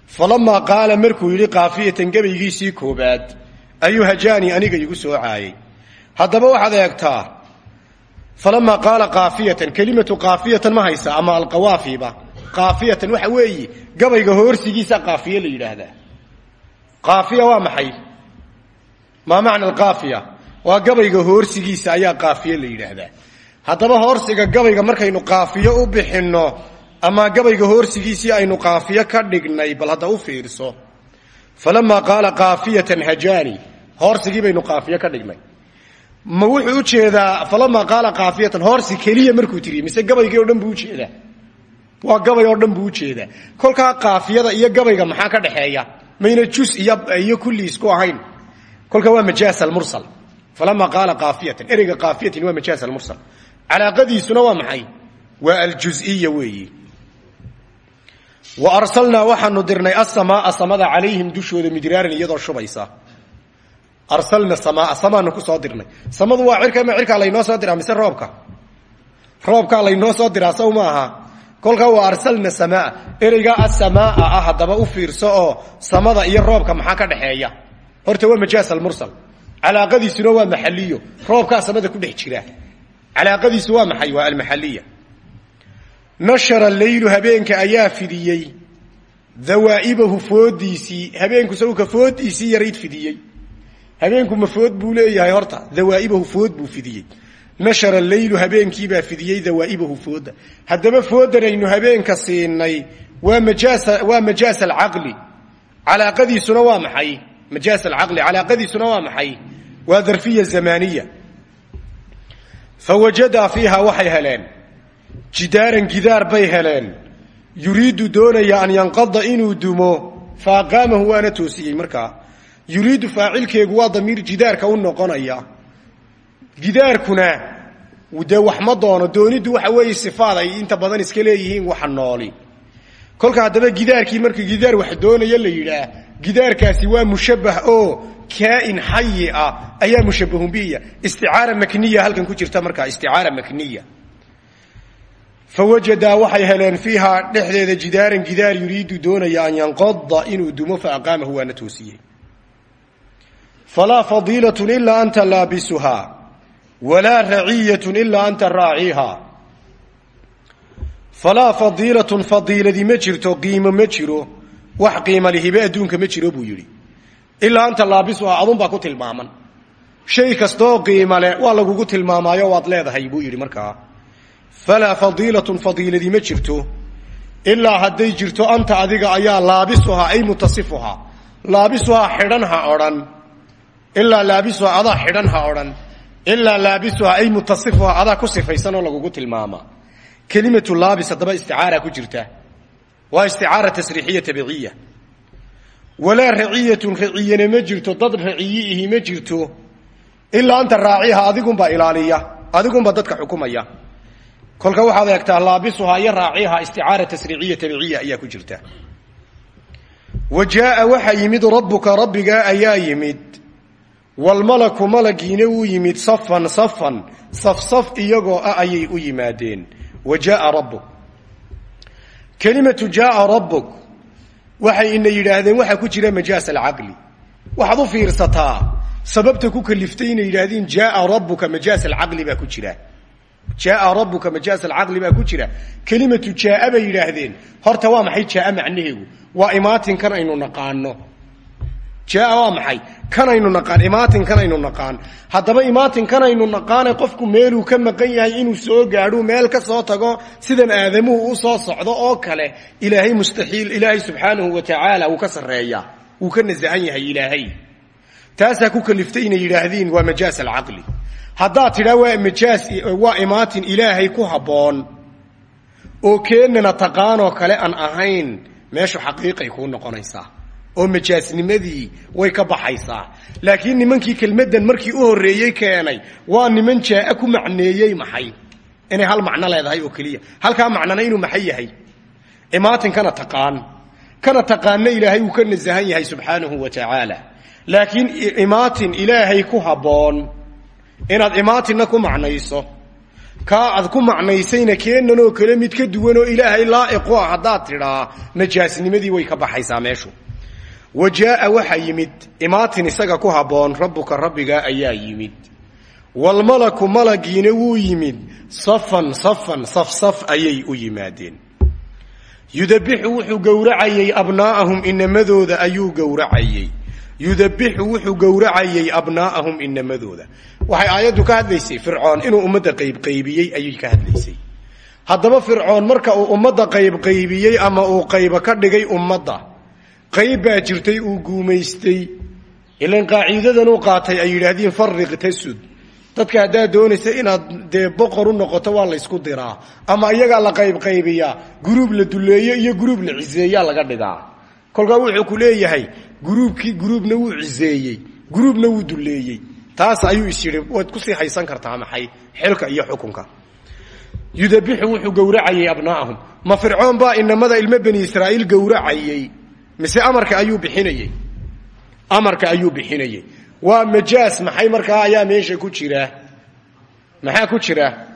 Falamaa qaala markuu yidhi kaafiyatan gabaygiisii koobaad ayuu hajaani aniga igu soo caayay. Haddaba waxaad eegtaa falamaa qaala kaafiyatan kelimatu kaafiyatan ma haysa ama alqawaafiba? Kaafiyatan waxa weeye gabayga hoorsigiisa kaafiye la yidhaahdaa. Kaafiya waa maxay? Maa macna alkaafiya waa gabayga hoorsigiisa ayaa kaafiye la yidhaahdaa. Haddaba hoorsiga gabayga markaynu kaafiyo u bixinno ama gabayga hoorsigiisii aynu kaafiyo ka dhignay bal hadda u fiirso. Falamaa qaala kaafiyatan hajaani hoorsigii baynu kaafiyo ka dhignay. Ma wuxuu u jeedaa falamaa qaala kaafiyatan hoorsi keliya markuu tiriye mise gabaygii o dhan buu u jeedaa waa gabay oo dhan buu u jeedaa kolkaa kaafiyada iyo gabayga maxaa ka dhexeeya mayna jus iyo kulli isku ahayn. Kolkaa waa majaas almursal falamaa qaala kaafiyatan ereyga kaafiyatin waa majaas almursal calaaqadiisuna waa maxay? Waa aljuziya weeyi wa arsalnaa waxaanu dirnay asamaaa samada calayhim dushooda midraaran iyadoo shubaysa. Arsalna samaa samaanu ku soo dirnay. Samadu waa cirka ma cirkaa laynoo soo diraa mise roobka? Roobkaa laynoo soo diraa saw aha. Kolkaa waa arsalna samaa ereygaa asamaa ah haddaba u fiirso oo samada iyo roobka maxaa ka dhexeeya horta waa majaas almursal. Calaaqadiisuna waa maxaliyo roobkaa samada ku dhex jira. Calaaqadiisu waa maxay? Waa almaxaliya nashara leylu habeenka ayaa fidiyey dawaa'ibahu foodiisii habeenku sawka foodiisii yarayd fidiyey habeenku ma food buu leeyahay horta dawaa'ibahu food buu fidiyey nashara leylu habeenkiibaa fidiyey dawaa'ibahu fooda haddaba foodan aynu habeenka siinay waa majaas waa majaas alcaqli calaaqadiisuna waa maxay majaas alcaqli calaaqadiisuna waa maxay waa darfiya zamaniya fawajadaa fiiha waxay jidaaran gidaar bay heleen. Yuriidu doonaya an yanqada inuu dumo fa aqaamahu waana toosiyey markaa yuriidu faacilkeegu waa damiir jidaarka u noqonaya. Gidaarkuna dee wax ma doono dooniddu waxa weeye sifaad ay inta badan iska leeyihiin waxa nooli. Kolka haddaba gidaarkii marka gidaar wax doonaya la yidhaah gidaarkaasi waa mushabbah oo kaain xayi ah ayaa mushabbahun biya. Isticaara makniya halkan ku jirta markaa isticaara makniya fawajadaa waxay heleen fiihaa dhexdeeda jidaaran gidaar yuriidu doonaya an yanqada inuu dumo fa aqaamahu waana toosiyey falaa fadiilatun ilaa anta laabisuhaa walaa raciyatun ilaa anta raaciihaa falaa fadiilatun fadiiladi ma jirto qiimo ma jiro wax qiima lihibe adduunka ma jiro buu yidhi ilaa anta laabisuhaa adunbaa ku tilmaaman shay kastooo qiima leh waa lagugu tilmaamaayo waad leedahay buu yidhi markaa falaa fadiilatun fadiiladi ma jirto ilaa hadday jirto anta adiga ayaa laabisuhaa ay mutasifuhaa laabisuhaa xidhan ha odhan ilaa laabisuhaa adaa xidhan ha odhan ilaa laabisuhaa ay mutasifuhaa adaa ku sifaysan oo lagugu tilmaama kelimatu laabis haddaba isticaara ku jirta waa isticaara tasriixiya tabiciya walaa raciyatun raciyana ma jirto dad raciyiihi ma jirto ilaa anta raaciha adigunbaa ilaaliya adigunbaa dadka xukumaya kolka waxaad eegtaa laabisuhaa iyo raaciha isticaara tasriiciya tabiciya ayaa ku jirta. Wa jaaa yimid rabbuka rabbigaa ayaa yimid. Walmalaku malagiina wuu yimid safan safan safsaf iyagoo ah ayay u yimaadeen. Wa jaaa rabbuk. Kelimatu jaaa rabbuk waxay ina yidhaahdeen waxaa ku jira majaas alcaqli. Waxaad u fiirsataa. Sababta ku kaliftay inay yidhaahdeen jaaa rabbuka majaas alcaqli baa ku jira jaaa rabbuka majaas alcaqli baa ku jira. Kelimatu jaaa bay yidhaahdeen. Horta waa maxay jaaa macnaheegu? Waa imaatinkan aynu naqaano jaaa waa maxay? Kanaynu naqaan imaatin kanaynu naqaan. Haddaba imaatin kanaynu naqaane qofku meeluu ka maqan yahay inuu soo gaadho meel ka soo tago sidan aadamuhu u soo socdo oo kale ilaahay mustaxiil ilaahay subxaanahu wa tacaala wuu ka sarreeyaa. Wuu ka nasahan yahay ilaahay. Taasaa ku kaliftay inay yidhaahdeen waa majaas alcaqli haddaad tidhaa waa majaas waa imaatin ilaahay ku habboon. Oo keennana taqaanoo kale aan ahayn meeshu xaqiiqay kuu noqonaysaa. Oo majaasnimadii way ka baxaysaa. Laakiin nimankii kelmaddan markii u horreeyey keenay waa niman jaaa ku macneeyey maxay? Inay hal macno leedahay oo keliya. Halkaa macnana inuu maxay yahay? Imaatinkana taqaan. Kana taqaana ilaahay uu ka nasahan yahay subxaanahu wa tacaala laakiin imaatin ilaahay ku habboon inaad imaatinna ku macnayso. Kaa aad ku macnaysayna keenan oo kale mid ka duwan oo ilaahay laa'iqu ah haddaad tidhaa najaasnimadii way ka baxaysaa meeshu. Wa jaaa waxaa yimid imaatin isaga ku habboon rabbuka rabbigaa ayaa yimid. Waalmalaku malagiina wuu yimid safan safan safsaf ayay u yimaadeen. Yudabixu wuxuu gowracayey abnaa'ahum inamadooda ayuu gowracayey yudabixu wuxuu gowracayey abnaa'ahum inamadooda waxay aayaddu ka hadlaysay fircoon inuu ummadda qaybqaybiyey ayay ka hadlaysay. Haddaba fircoon marka uu ummadda qaybqaybiyey ama uu qaybo ka dhigay ummadda qayb baa jirtay uu guumaystay. Ilan qaaciidadan uu qaatay ay yidhaahdeen farriq tasud. Dadka haddaad doonaysa inaad dee boqor u noqoto waa laysku diraa ama iyagaa la qaybqaybiyaa guruub la duleeyo iyo guruub la ciseeyaa laga dhigaa. Kolkaa wuxuu ku leeyahay guruubkii guruubna wuu ciseeyey guruubna wuu duleeyey. Taas ayuu is yidhi waad ku sii haysan kartaa maxay? Xilka iyo xukunka. Yudabixu wuxuu gowracayey abnaa'ahum ma fircoon baa inamada ilmo bani israa'iil gowracayey mise amarka ayuu bixinayey amarka ayuu bixinayey waa majaas maxay markaa ayaa meesha ku jira? Maxaa ku jira?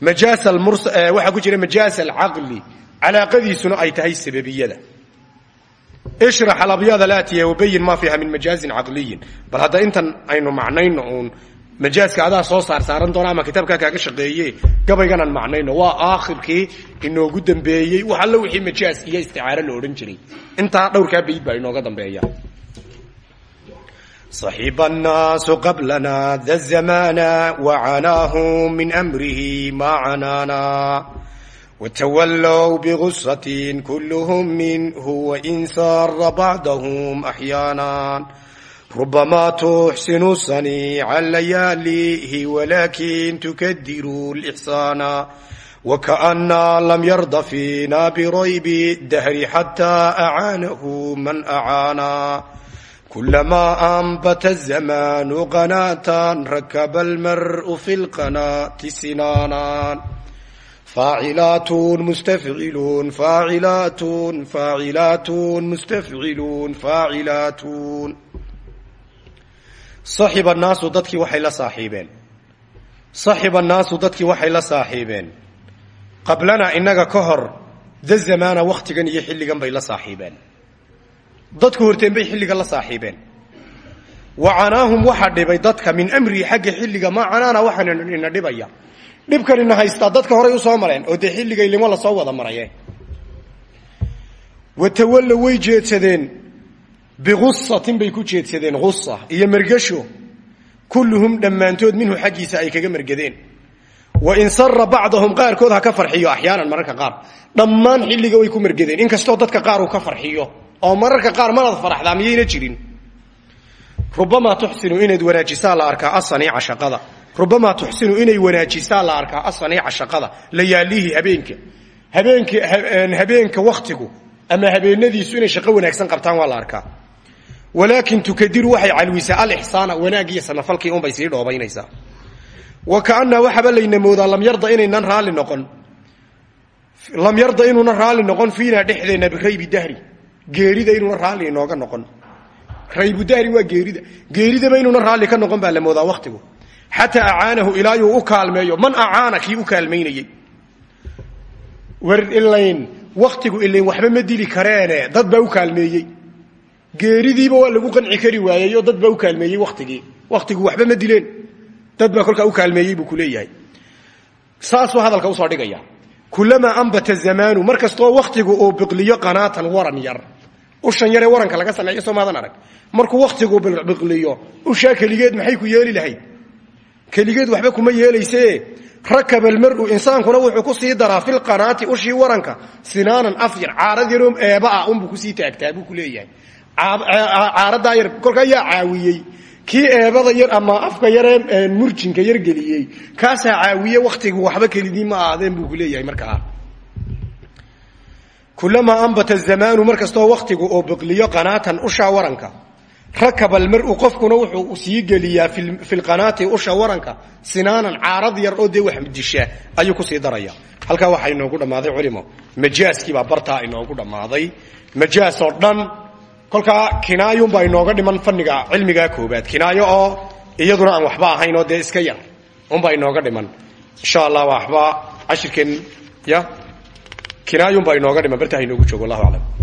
Majaas almurs waxaa ku jira majaas alcaqli. Calaaqadiisuna ay tahay sababiyada ishrax alabyada laatiya wabayin ma fiiha min majaazin caqliyin bal hadda intan aynu macnayno uun majaaska adaa soo saar saaran doona ama kitaabkaa kaaga shaqeeye gabayganaan macnayno waa aakhirkii inoogu dambeeyey wax allo wixii majaas iyo isticaaro la odhan jiray intaa dhowrkaa bayd baa inooga dambeeya صaxiib الnaasu qablana da zamana wacanaahu min amrihi ma canaana وتولوا بغصة كلهم منه وإن سار بعضهم أحيانا ربما تحسن الصنيع اللياليه ولكن تكدر الإحسان وكأن لم يرض فينا بريب الدهر حتى أعانه من أعانا كلما أنبت الزمان قناة ركب المرء في القناة سنانا faacilaatun mustafciluun faacilaatun faacilaatun mustafciluun faacilaatun saxiba naasu dadkii waxay la saaxiibeen saxiba naasu dadkii waxay la saaxiibeen qablana innaga ka hor da zamaana wakhtigan iyo xilligan bay la saaxiibeen dadku horteen bay xilliga la saaxiibeen wa canaahum waxaa dhibay dadka min amrihi xagga xilliga maa canaana waxaan ina dhibaya dhibkanina haystaa dadka horay u soo mareen oo dee xilligay limo la soo wada maraye watawalla way jeedsadeen bigusatin bay ku jeedsadeen gusa iyo mergasho kulluhum dhammaantood minhu xaggiisa ay kaga mergadeen wa in sara bacdahum qaarkood ha ka farxiyo axyaanan mararka qaar. Dhammaan xilliga way ku mergadeen inkastoo dadka qaar uu ka farxiyo oo mararka qaar manaad faraxdaa miyayna jirin. Rubamaa tuxsinu inaad wanaajisaa la arkaa asaniica shaqada rubamaa tuxsinu inay wanaajisaa la arkaa asaniica shaqada layaalihi habeenka habeenka waktigu ama habeenadiisu inay shaqo wanaagsan qabtaan waa la arkaa walaakin tukadiru waxay calwisaa alixsaana wanaagiiyo samafalkii unbay sii dhoobaynaysaa wa kaanaa waxaba layna moodaa lam yarda inaynan raalli noqon lam yarda inuuna raalli noqon fiinaa dhexdeenna biraybi dahri geerida inuuna raalli inooga noqon raybudahri waa geerida geeridaba inuuna raalli ka noqon baa la moodaa waktigu xataa acaanahu ilaayuu u kaalmeeyo. Man acaana u kaalmaynayey war ilayn waktigu ilayn waxba ma dili kareene. Dad u kaalmeeyey. Geeridiiba waa lagu qanci kari waayey oo dad u kaalmeeyey watigii waktigu waxba ma dileen. Dad baa u kaalmeeyey buu ku leeyahay. Saasuu hadalka u soo dhigaya kulamaa ambata zamaanu mar kastoo waktigu uu biqliyo qanaatan waran yar. Ushan yaree waranka laga sameeyo soomaadan arag. Markuu waktigu biqliyo ushaa keligeed maxay ku yeeli lahayd keligeed waxba kuma yeelayse. Rakaba almaru insaankuna wuxuu ku sii daraa filqanaati ushii waranka. Sinaanan afyar caarad yaroo eeba ah unbuu ku sii taagtaa buu ku leeyahay. Yar kolkaa yaa caawiyey. Kii eebada yar ama afka yaree murjinka yar geliyey. Kaasaa caawiye waktigu waxba kelidii ma aadeen buu ku markaa kulamaa ambata zamaanu mar kastoo wakhtigu oo biqliyo qanaatan ushaa waranka rakaba almaru qofkuna wuxuu sii geliyaa fi lqanaati usha waranka sinaanan caarad yar oo dee wax disha ayuu ku sii daraya. Halkaa waxaa inoogu dhammaaday culimo. Majaaskiibaa bartaa inoogu dhammaaday. Majaas oo dhan kolkaa kinaayunbaa inooga dhiman faniga cilmigaa koobaad kinaayo oo iyaduna aan waxba ahayn oo dee iska yar unbaa inooga dhiman. Insha allah waxba cashirkeen ya? Kinaayunbaa inooga dhiman bartaa inoogu joogo wallahu aclam